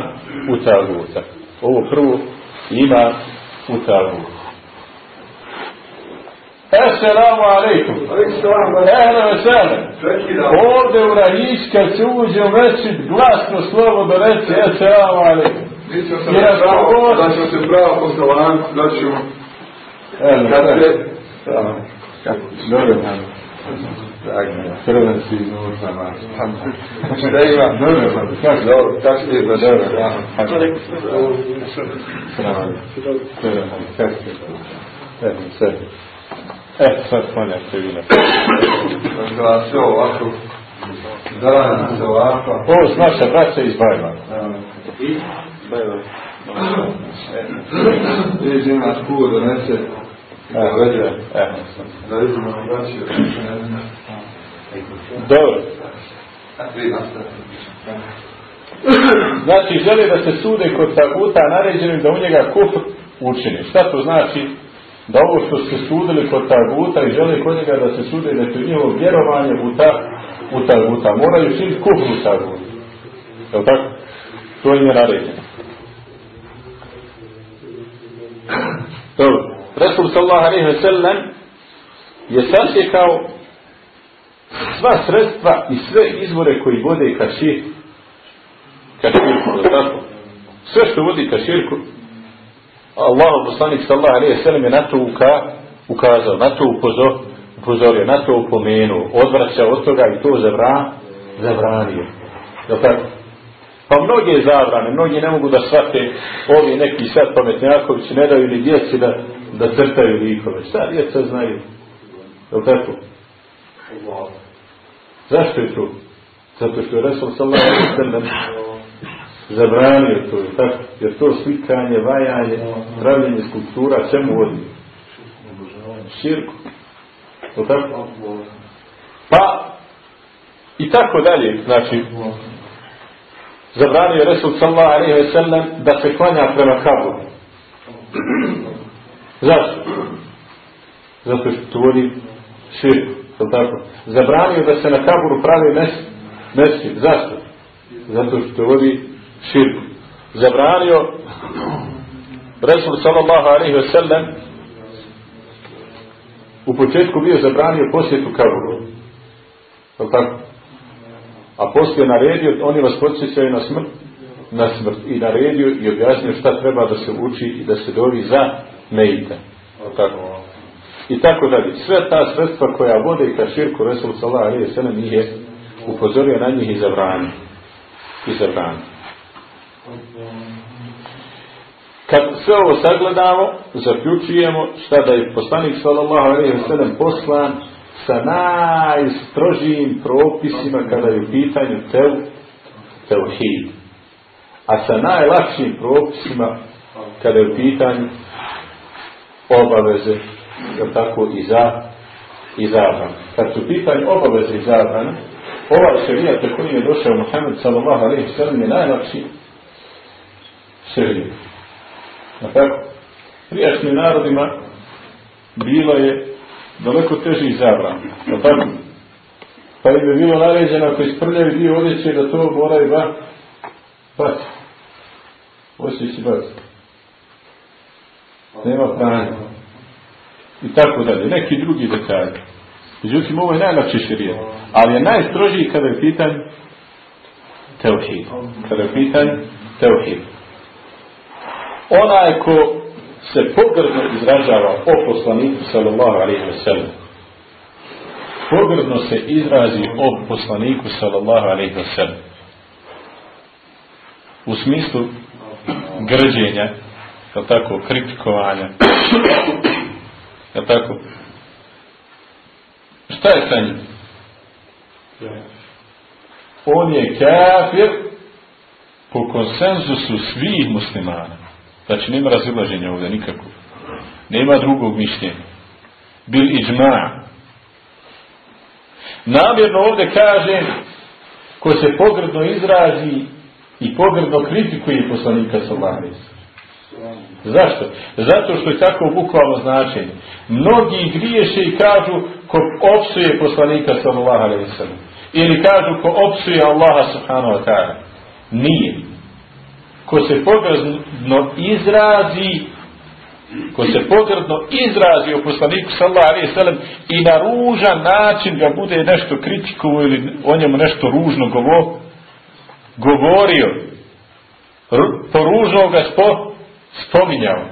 u taguta. Ovo prvo ima u taguta. Assalamu alaikum. Ehla vesele. Ovdje u Rahić kad se uđe u mesčit glasno slovo da reći Assalamu alaikum. Mislio sam da pravo, da ćemo se pravo posle lancu, da. Dobro, Crven si iznutra, Da ima... Dobro, je da dobro. E, sad klanjate vi na Da sve ovako... Da, se ovako... Ovo su naša braća iz Bajla. I? Vidiš, imaš kuo donese... Da. E, Da vidimo braći. dobro. Vi nastavite. Znači, žele da se sude kod taguta, a naređeno im da u njega kufr učini. Šta to znači? Da ovo što se sudili kod taguta i žele kod njega da se sude da je njihovo vjerovanje u, ta, u taguta. Moraju činiti kufr u taguta. Je li tako? To im je naređeno. Dobro. Resul sallallahu alaihi ve sellem je sasjekao sva sredstva i sve izvore koji vode ka širku. Ka širku, tako? Sve što vodi ka širku, Allah, poslanik sallallahu alaihi ve sellem na to uka, ukazao, na to upozorio, upozorio, na to upomenuo, odvraćao od toga i to zabra, zabranio. Je tako? Pa mnoge zabrane, mnogi ne mogu da shvate ovi neki sad pametnjakovići, ne daju ni djeci da, da crtaju likove. Šta djeca znaju? Je li tako? Zašto je to? Zato što je Resul sallallahu alaihi sallam zabranio to, tako? Jer to slikanje, vajanje, pravljenje skulptura, čemu vodi? Širku. Li tako? Pa, i tako dalje, znači, zabranio je Resul sallallahu alaihi ve sellem da se klanja prema kaburu. Zašto? Zato što tvori širku. Je tako? Zabranio da se na kaburu pravi mes, Mesčid. Zašto? Zato što vodi širku. Zabranio Resul sallallahu alaihi wa sallam u početku bio zabranio posjetu kaburu. Je tako? A poslije naredio, oni vas podsjećaju na smrt, na smrt i naredio i objasnio šta treba da se uči i da se dovi za mejita. Tako. I tako dalje. Sve ta sredstva koja vode ka širku Resul sallallahu alaihi wa sallam je upozorio na njih i zabranio. I zabranio. Kad sve ovo sagledamo, zaključujemo šta da je poslanik sallallahu alejhi ve sellem poslan sa najstrožijim propisima kada je u pitanju tev, tevhid. A sa najlakšim propisima kada je u pitanju obaveze, je tako i za i zabran. Kad su u pitanju obaveze i zabrana, ovaj šerijat koji je došao Muhammed sallallahu alejhi ve sellem je najlakši šerijat. Na tako? Prijašnjim narodima bilo je daleko teži zabran. Na tako? Pa im je bilo naređeno ako isprljaju dio odjeće da to moraju ba bati. Osjeći bati. Nema pranja. I tako dalje. Neki drugi detalji. Međutim, ovo je najlakši širijet. Ali je najstrožiji kada je pitanj teuhid. Kada je pitanj teuhid onaj ko se pogrdno izražava o poslaniku sallallahu alaihi wa sallam. Pogrdno se izrazi o poslaniku sallallahu alaihi wa sallam. U smislu grđenja je tako, kritikovanja je tako? Šta je sa njim? On je kafir po konsenzusu svih muslimana Znači nema razilaženja ovdje nikako. Nema drugog mišljenja. Bil iđma. Namjerno ovdje kaže ko se pogrdno izrazi i pogrdno kritikuje poslanika Sallallahu Zašto? Zato što je tako bukvalno značenje. Mnogi griješe i kažu ko opsuje poslanika sallallahu alaihi sallam. Ili kažu ko opsuje Allaha subhanahu wa ta'ala. Nije ko se pogrdno izrazi ko se pogrdno izrazi o poslaniku sallallahu alejhi ve sellem i na ružan način ga bude nešto kritikovao ili o njemu nešto ružno govo, govorio po ružno ga spo, spominjao.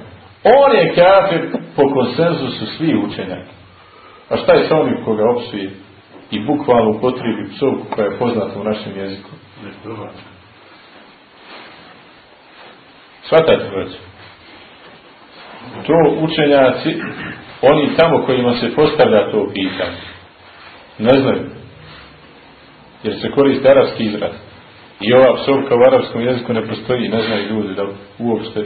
On je kafir po konsenzusu svih učenjaka. A šta je sa onim koga opsuje i bukvalno upotrebi psovku koja je poznata u našem jeziku ne Svatate braću. To učenjaci, oni tamo kojima se postavlja to pitanje, ne znaju. Jer se koristi arapski izraz. I ova psovka u arapskom jeziku ne postoji, ne znaju ljudi da uopšte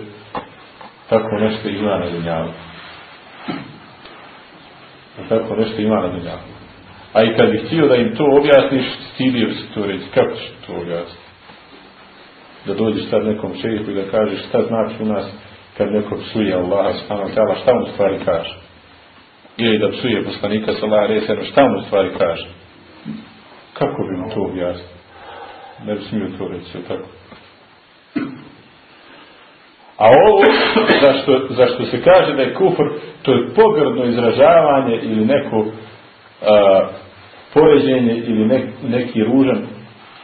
tako nešto ima na dunjavu. Da tako nešto ima na dunjavu. A i kad bih htio da im to objasniš, stidio bi se to reći. Kako ćeš to objasniti? Da dođeš sad nekom šejihu i da kažeš šta znači u nas kad neko psuje Allaha subhanahu ta'ala, šta mu stvari kaže? Ili da psuje poslanika sallallahu alejhi šta mu stvari kaže? Kako bi mu to objasnio? Ne bi smio to reći, tako? A ovo, zašto, zašto se kaže da je kufr, to je pogrdno izražavanje ili neko a, poređenje ili ne, neki ružan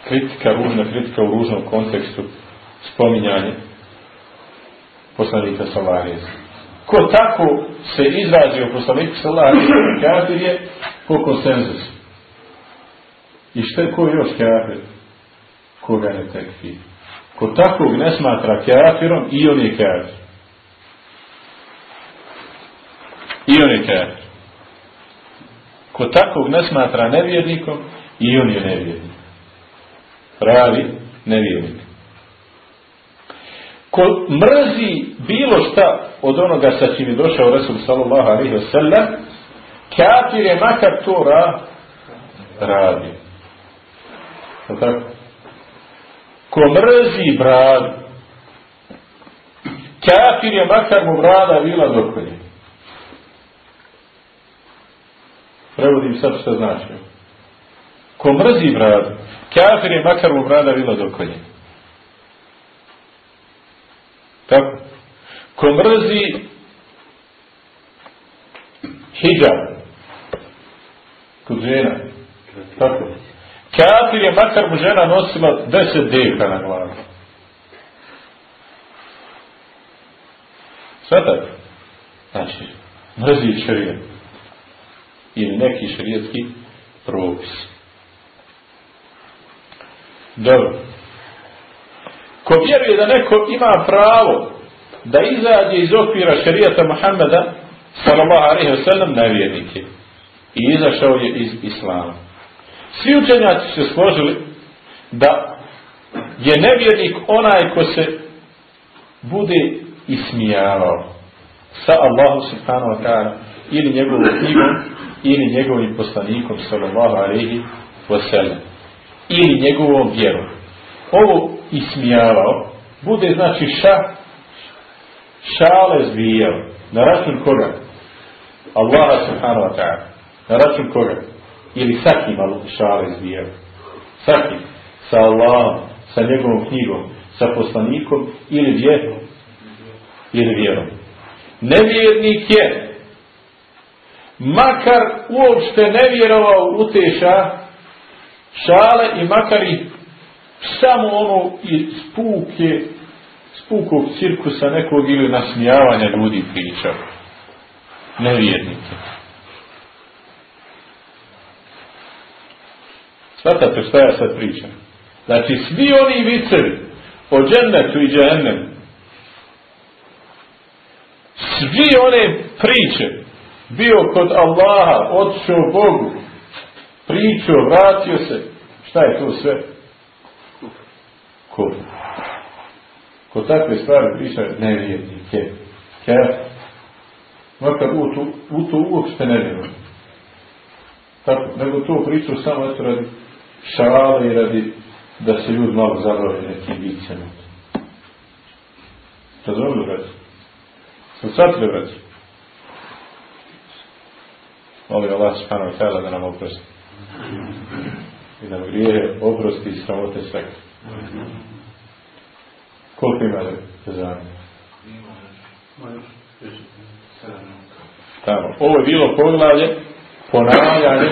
kritika, ružna kritika u ružnom kontekstu spominjanje poslanika Salarijeza. Ko tako se izrazi o poslaniku Salarijeza, kafir je po konsenzusu. I što je ko još kafir? Koga ne tekfi? Ko takvog ne smatra kafirom, i on je kafir. I on je kafir. Ko takvog ne smatra nevjernikom, i on je nevjernik pravi nevjernik. Ko mrzi bilo šta od onoga sa čim je došao Resul sallallahu alaihi wa sallam, kafir je makar to ra, radi. Ko mrzi bradu, kafir je makar mu brada bila dokolje. Prevodim sad što znači Ko mrzi bradu, kafir je makar mu brada bila do kolje. Tako? Ko mrzi hijab kod žena. Tako? Kafir je makar mu žena nosila deset deka na glavu. Svatate? Znači, mrzi šarijet. Ili neki šarijetski propis. Dobro. Ko vjeruje da neko ima pravo da izađe iz okvira šarijata Muhammeda sallallahu alaihi wa sallam nevjernik je. I izašao je iz Islama. Svi učenjaci se složili da je nevjernik onaj ko se bude ismijavao sa Allahom subhanahu wa ta'ala ili njegovom knjigom ili njegovim poslanikom sallallahu alaihi wa sallam ili njegovom vjerom. Ovo ismijavao bude znači ša šale zvijao na račun koga? Allaha subhanahu wa ta'ala. Na račun koga? Ili sa kim šale zvijao? Sa kim? Sa Allahom, sa njegovom knjigom, sa poslanikom ili vjerom? Ili vjerom. Nevjernik je makar uopšte ne vjerovao u te ša, šale i makar i samo ono iz puke spukog cirkusa nekog ili nasmijavanja ljudi priča. Nevjernike. Svatate šta ja sad pričam? Znači svi oni vicevi o džennetu i džennetu svi one priče bio kod Allaha, otišao Bogu, pričao, vratio se, šta je to sve? Ko? Ko takve stvari priča nevjernike. Kjer? Makar u to, u to uopšte ne vjerujem. Tako, nego to pričao samo eto radi šale i radi da se ljudi malo zabave nekim vicama. Razumiju, braći? Sam shvatili, braći? Molim Allah subhanahu da nam oprosti. I da nam grijehe oprosti i sramote svega. Koliko ima zanima? Tamo. Ovo je bilo poglavlje, ponavljanje,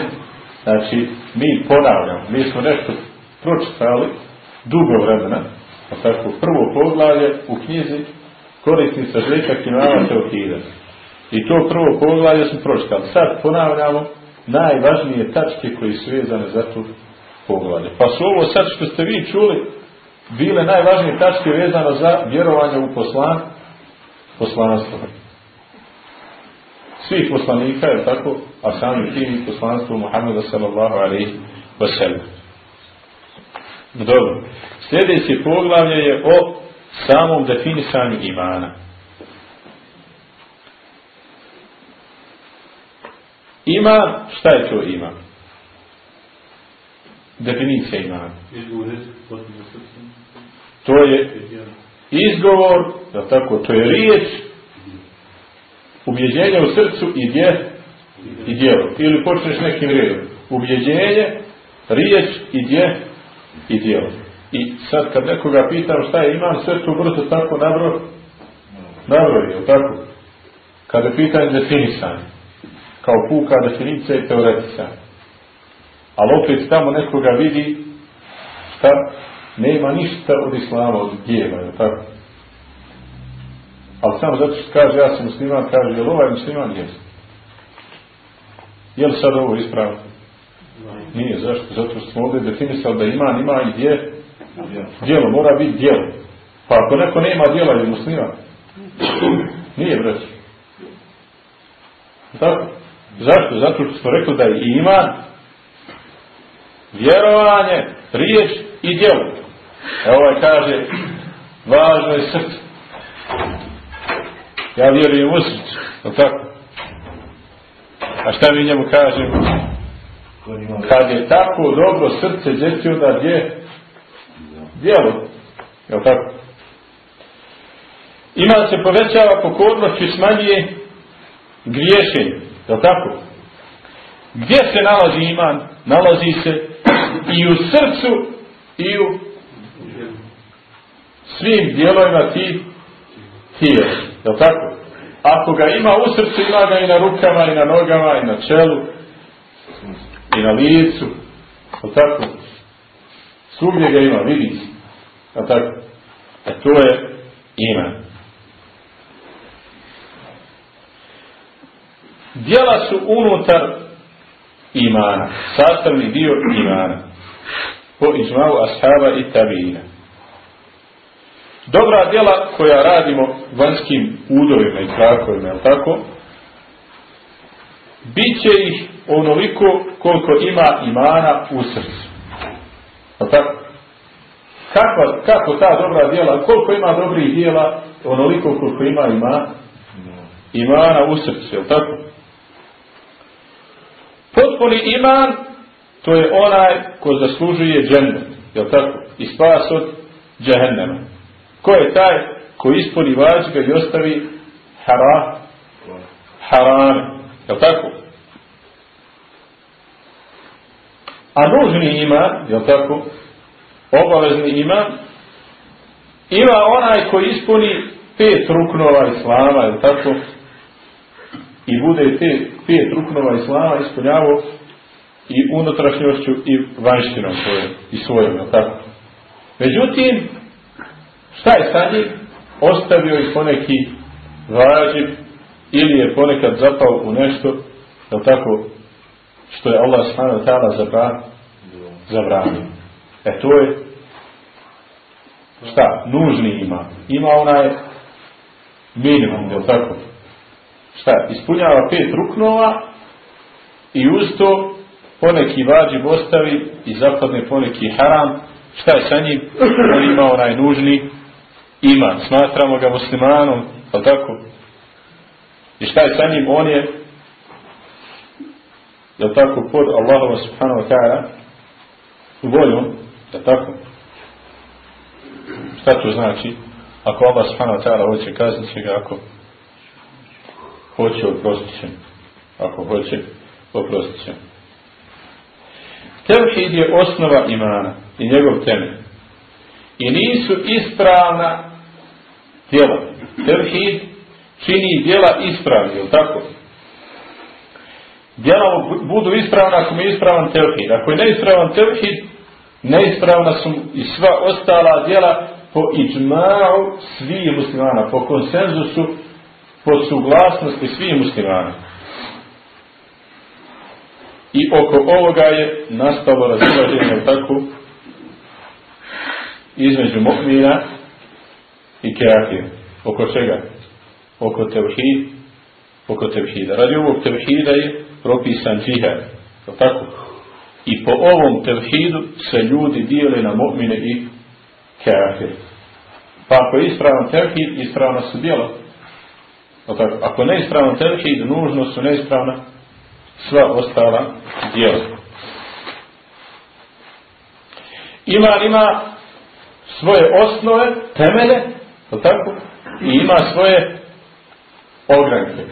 znači mi ponavljamo, mi smo nešto pročitali dugo vremena, a tako prvo poglavlje u knjizi korisnica žeka kinala Teokida. I to prvo poglavlje smo pročitali. Sad ponavljamo najvažnije tačke koji su vezane za to poglavlje. Pa su ovo sad što ste vi čuli bile najvažnije tačke vezano za vjerovanje u poslan, poslanstvo. Svih poslanika, je tako, a sami tim poslanstvo Muhammeda sallallahu alaihi wa sallam. Dobro. Sljedeće poglavlje je o samom definisanju imana. Ima, šta je to ima? Definicija imana. To je izgovor, da tako, to je riječ, ubjeđenje u srcu i dje, i djelo. Ili počneš nekim redom. Ubjeđenje, riječ i dje, i djelo. I sad kad nekoga pitam šta je iman, sve to brzo tako nabro, nabroji, je tako? Kada je pitanje definisanje, kao puka definicija i teoretisanje. Ali opet tamo nekoga vidi šta nema ništa od islama, od dijela, je tako? Ali samo zato što kaže ja sam musliman, kaže je li ovaj musliman? Je li sad ovo ispravno? Nije, zašto? Zato što smo ovdje definisali da iman ima i dje, djelo, mora biti djelo. Pa ako neko nema djela je musliman. Nije brać. Tako? Zašto? Zato što smo rekli da je iman vjerovanje, riječ i djelo. Evo ovaj kaže, važno je srce. Ja vjerujem u srce. Je tako? A šta mi njemu kažemo? Kad je tako dobro srce, gdje ti onda gdje? Djelo. Je tako? Iman se povećava pokornošću i smanjuje griješenje. Je tako? Gdje se nalazi iman? Nalazi se i u srcu i u svim dijelovima tih tijela. Je tako? Ako ga ima u srcu, ima ga i na rukama, i na nogama, i na čelu, i na licu. Je tako? Svugdje ga ima, vidi se. Je tako? E to je iman. Dijela su unutar imana, sastavni dio imana. Po izmavu ashaba i tabina. Dobra djela koja radimo vanjskim udovima i krakovima, je tako? Biće ih onoliko koliko ima imana u srcu. Je tako? Kako, kako ta dobra djela, koliko ima dobrih djela, onoliko koliko ima ima imana u srcu, je tako? Potpuni iman, to je onaj ko zaslužuje džennet, je tako? I spas od džehennema. Ko je taj ko ispuni vađga i ostavi hara, je tako? A nužni iman, je tako? Obavezni iman, ima onaj ko ispuni pet ruknova islama, je tako? I bude te pet ruknova islama ispunjavao i unutrašnjošću i vanjštinom svojom i svojom, je tako? Međutim, šta je sa? Ostavio je poneki vađib ili je ponekad zapao u nešto, je tako? Što je Allah subhanahu wa ta'ala zabranio. E to je šta? Nužni ima. Ima onaj minimum, je tako? Šta? Ispunjava pet ruknova i uz to poneki vađib ostavi i zapadne poneki haram. Šta je sa njim? On ima onaj nužni ima. Smatramo ga muslimanom, je tako? I šta je sa njim? On je je tako pod Allahova subhanahu wa ta'ala voljom, je tako? Šta to znači? Ako Allah subhanahu wa ta'ala hoće kaznit će ga, ako hoće oprostit će. Ako hoće, oprostit će. Tevhid je osnova imana i njegov temelj. I nisu ispravna djela. Tevhid čini djela ispravni, je tako? Djela budu ispravna ako mi je ispravan tevhid. Ako je neispravan tevhid, neispravna su i sva ostala djela po iđma'u svih muslimana, po konsenzusu, po suglasnosti svih muslimana. I oko ovoga je nastalo razilaženje tako između mu'mina i kafira. Oko čega? Oko tevhid, oko tevhida. Radi ovog tevhida je propisan džihad. Tako? I po ovom tevhidu se ljudi dijele na mu'mine i kafir. Pa ako je ispravan tevhid, ispravna su djela. Tako? Ako ne ispravan tevhid, nužno su neispravna sva ostala djela. Iman ima svoje osnove, temelje, tako? I ima svoje ogranke.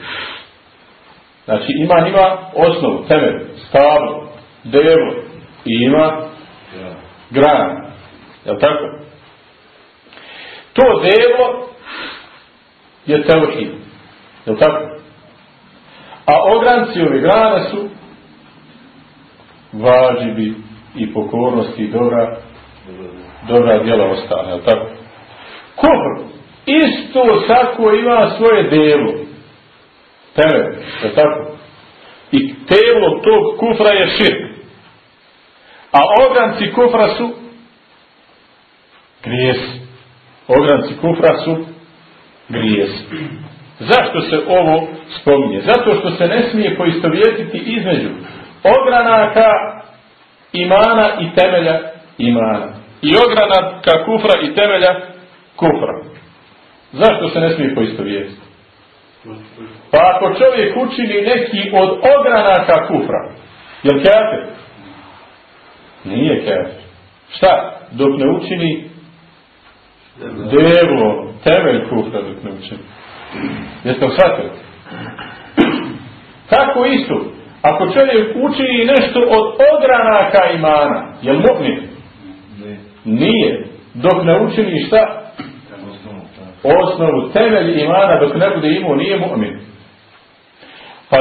Znači iman ima osnovu, temelj, stablo, devo i ima gran. Je tako? To devo je tevhid. Je tako? A ogranci ove grane su važibi i pokornosti i dobra dobra djela ostane, je tako? Kufr, isto svako ima svoje devo. Teme, je tako? I telo tog kufra je širk. A ogranci kufra su grijes. Ogranci kufra su grijes. Zašto se ovo spominje? Zato što se ne smije poistovjetiti između ogranaka imana i temelja imana. I ogranaka kufra i temelja kufra. Zašto se ne smije poistovjetiti? Pa ako čovjek učini neki od ogranaka kufra, je li kafir? Nije kafir. Šta? Dok ne učini devo, temelj kufra dok ne učini. Jeste li shvatili? Tako isto, Ako čovjek učini nešto od ogranaka imana, je li mu'min? Nije. Dok ne učini šta? Osnovu, temelj imana, dok ne bude imao, nije mu'min. Pa,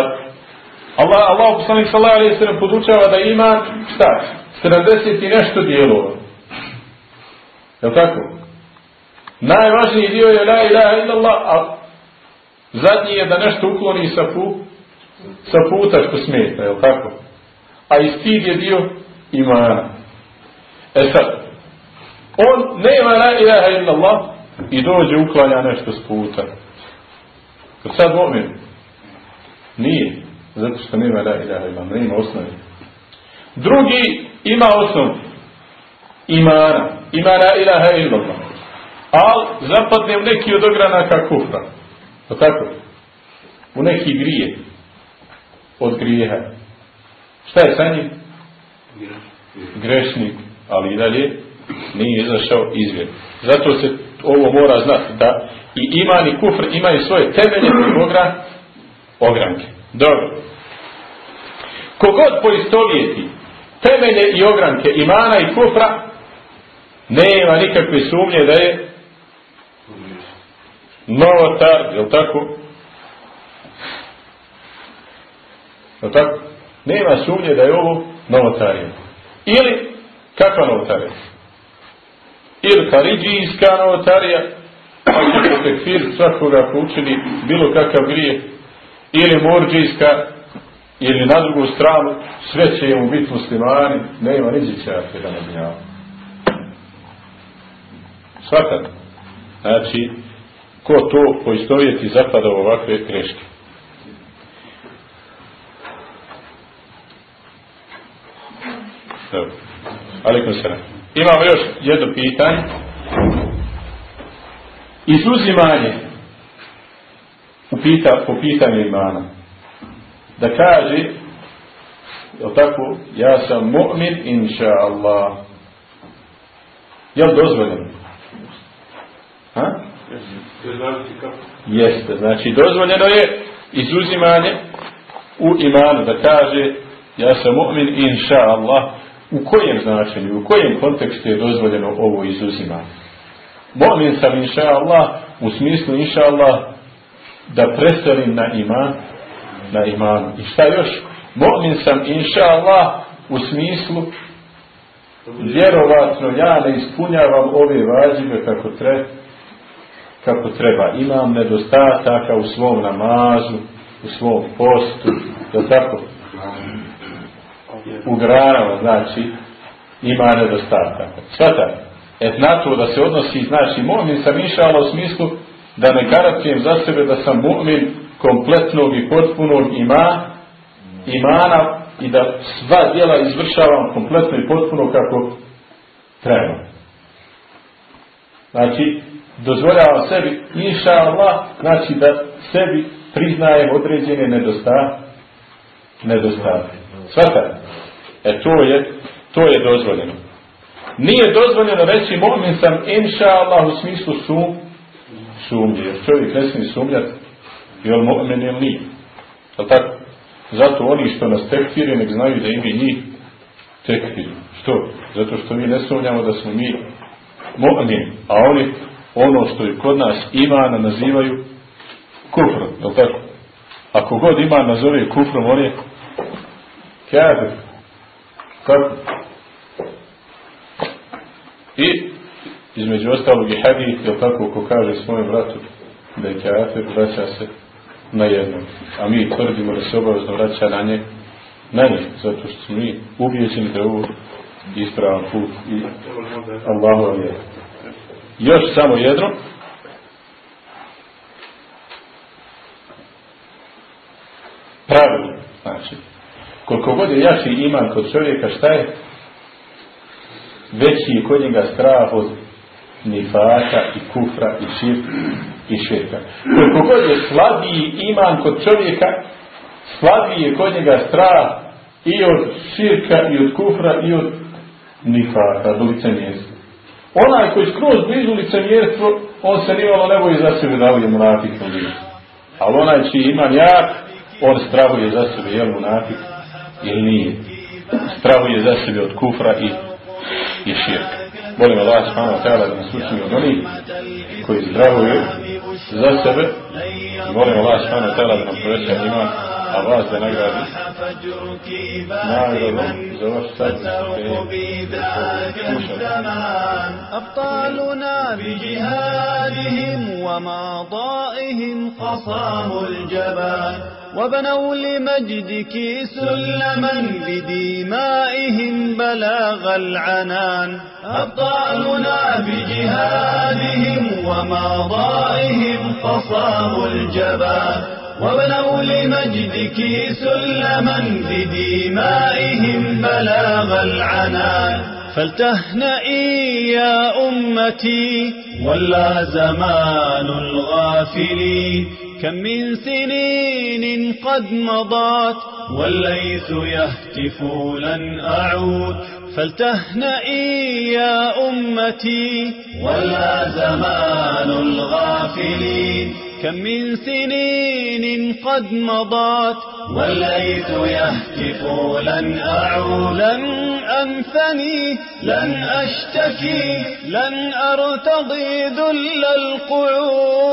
Allah, Allah poslanik sallallahu alaihi sallam podučava da ima, šta? 70 i nešto dijelova. Je tako? Najvažniji dio je la ilaha illallah, a zadnji je da nešto ukloni sa, pu, sa puta što smeta, je tako? A i stid je dio imana. E sad, on nema la ilaha illallah i dođe uklanja nešto s puta. Sad mu'min, nije, zato što nema la ilaha illallah, nema osnovi. Drugi ima osnovu imana, ima la ilaha illallah. Ali zapadne u neki od ogranaka kufra. O tako? U neki grije. Od grijeha. Šta je sa njim? Grešnik. Ali i dalje nije izašao izvjer. Zato se ovo mora znati da i iman i kufr imaju svoje temelje i ogran, ogranke. Dobro. Kogod poistovjeti temelje i ogranke imana i kufra, nema nikakve sumnje da je novotar, je li tako? Je li tako? Nema sumnje da je ovo novotarija. Ili, kakva novotarija? Ili karidžijska novotarija, ako će tekfir svakoga ko bilo kakav grije, ili morđijska, ili na drugu stranu, sve će mu biti muslimani, nema niđi će da ne gnjava. Svakako. Znači, ko to poistovjeti zapada u ovakve greške. Dobro. Alikum salam. Imamo još jedno pitanje. Izuzimanje u pita, po pitanju imana. Da kaže, je tako, ja sam mu'min, inša Allah. Je li dozvoljeno? Ha? Jeste, znači dozvoljeno je izuzimanje u imanu da kaže ja sam mu'min inša Allah u kojem značenju, u kojem kontekstu je dozvoljeno ovo izuzimanje. Mu'min sam inša Allah u smislu inša Allah da preselim na iman na imanu. I šta još? Mu'min sam inša Allah u smislu vjerovatno ja ne ispunjavam ove važive kako treba kako treba. Imam nedostataka u svom namazu, u svom postu, da tako? U granama, znači, ima nedostataka. Svata, et na to da se odnosi, znači, mu'min sam išala u smislu da ne garantujem za sebe da sam mu'min kompletnog i potpunog ima, imana i da sva djela izvršavam kompletno i potpuno kako treba. Znači, dozvoljava sebi, inša Allah, znači da sebi priznaje određene nedostatke. Nedostatke. Svata. E to je, to je dozvoljeno. Nije dozvoljeno reći momin sam inša Allah u smislu sum, sumnje. Jer čovjek ne smije sumnjati je li mu'min ili nije. Je tako? Zato oni što nas tekfiri nek znaju da imi njih tekfiri. Što? Zato što mi ne sumnjamo da smo mi mu'min. A oni ono što je kod nas imana nazivaju kufrom, je tako? Ako god ima nazove kufrom, on je kafir. Kako? I između ostalog je hadith, je tako, ko kaže svojem vratu da je kafir, vraća se na jednom. A mi tvrdimo da se obavezno vraća na nje, na nje, zato što smo mi ubijećeni da je ovo ispravan put i Allahu je. Još samo jedno. Pravilo. Znači, koliko god je jači iman kod čovjeka, šta je? Veći je kod njega strah od nifaka i kufra i šir i širka. Koliko god je slabiji iman kod čovjeka, slabiji je kod njega strah i od širka i od kufra i od nifaka, do licemjerstva. Onaj koji skroz blizu licemjerstvo, on se nimalo ne boji za sebe da li je mratik ili Ali onaj čiji iman jak, on strahuje za sebe, jel munafik ili nije. Strahuje za sebe od kufra i, i širka. Molim Allah subhanahu wa ta'ala da nas učini od onih koji strahuju za sebe molim Allah subhanahu wa ta'ala da nam poveća iman, الراس فجرك ذاك الزمان. أبطالنا بجهادهم وماضائهم خصام الجبان وبنوا لمجدك سلما بدمائهم بلاغ العنان. أبطالنا بجهادهم وماضائهم خصام الجبان وبنوا لمجدك سلما بدمائهم بلاغ العنان. فلتهنئي يا أمتي ولا زمان الغافلين كم من سنين قد مضت والليث يهتف لن أعود. فلتهنئي يا أمتي ولا زمان الغافلين كم من سنين قد مضت والليث يهتف لن أعود لن أنثني لن أشتكي لن أرتضي ذل القعود.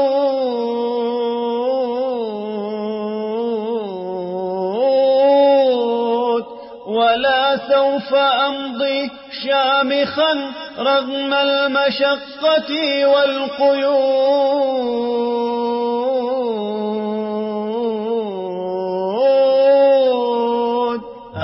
ولا سوف أمضي شامخا رغم المشقة والقيود.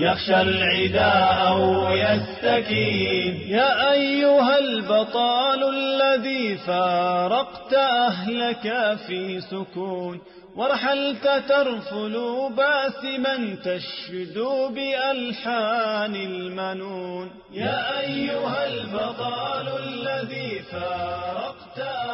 يخشى العداء أو يستكين يا أيها البطال الذي فارقت أهلك في سكون ورحلت ترفل باسما تشدو بألحان المنون. يا أيها البطال الذي فارقت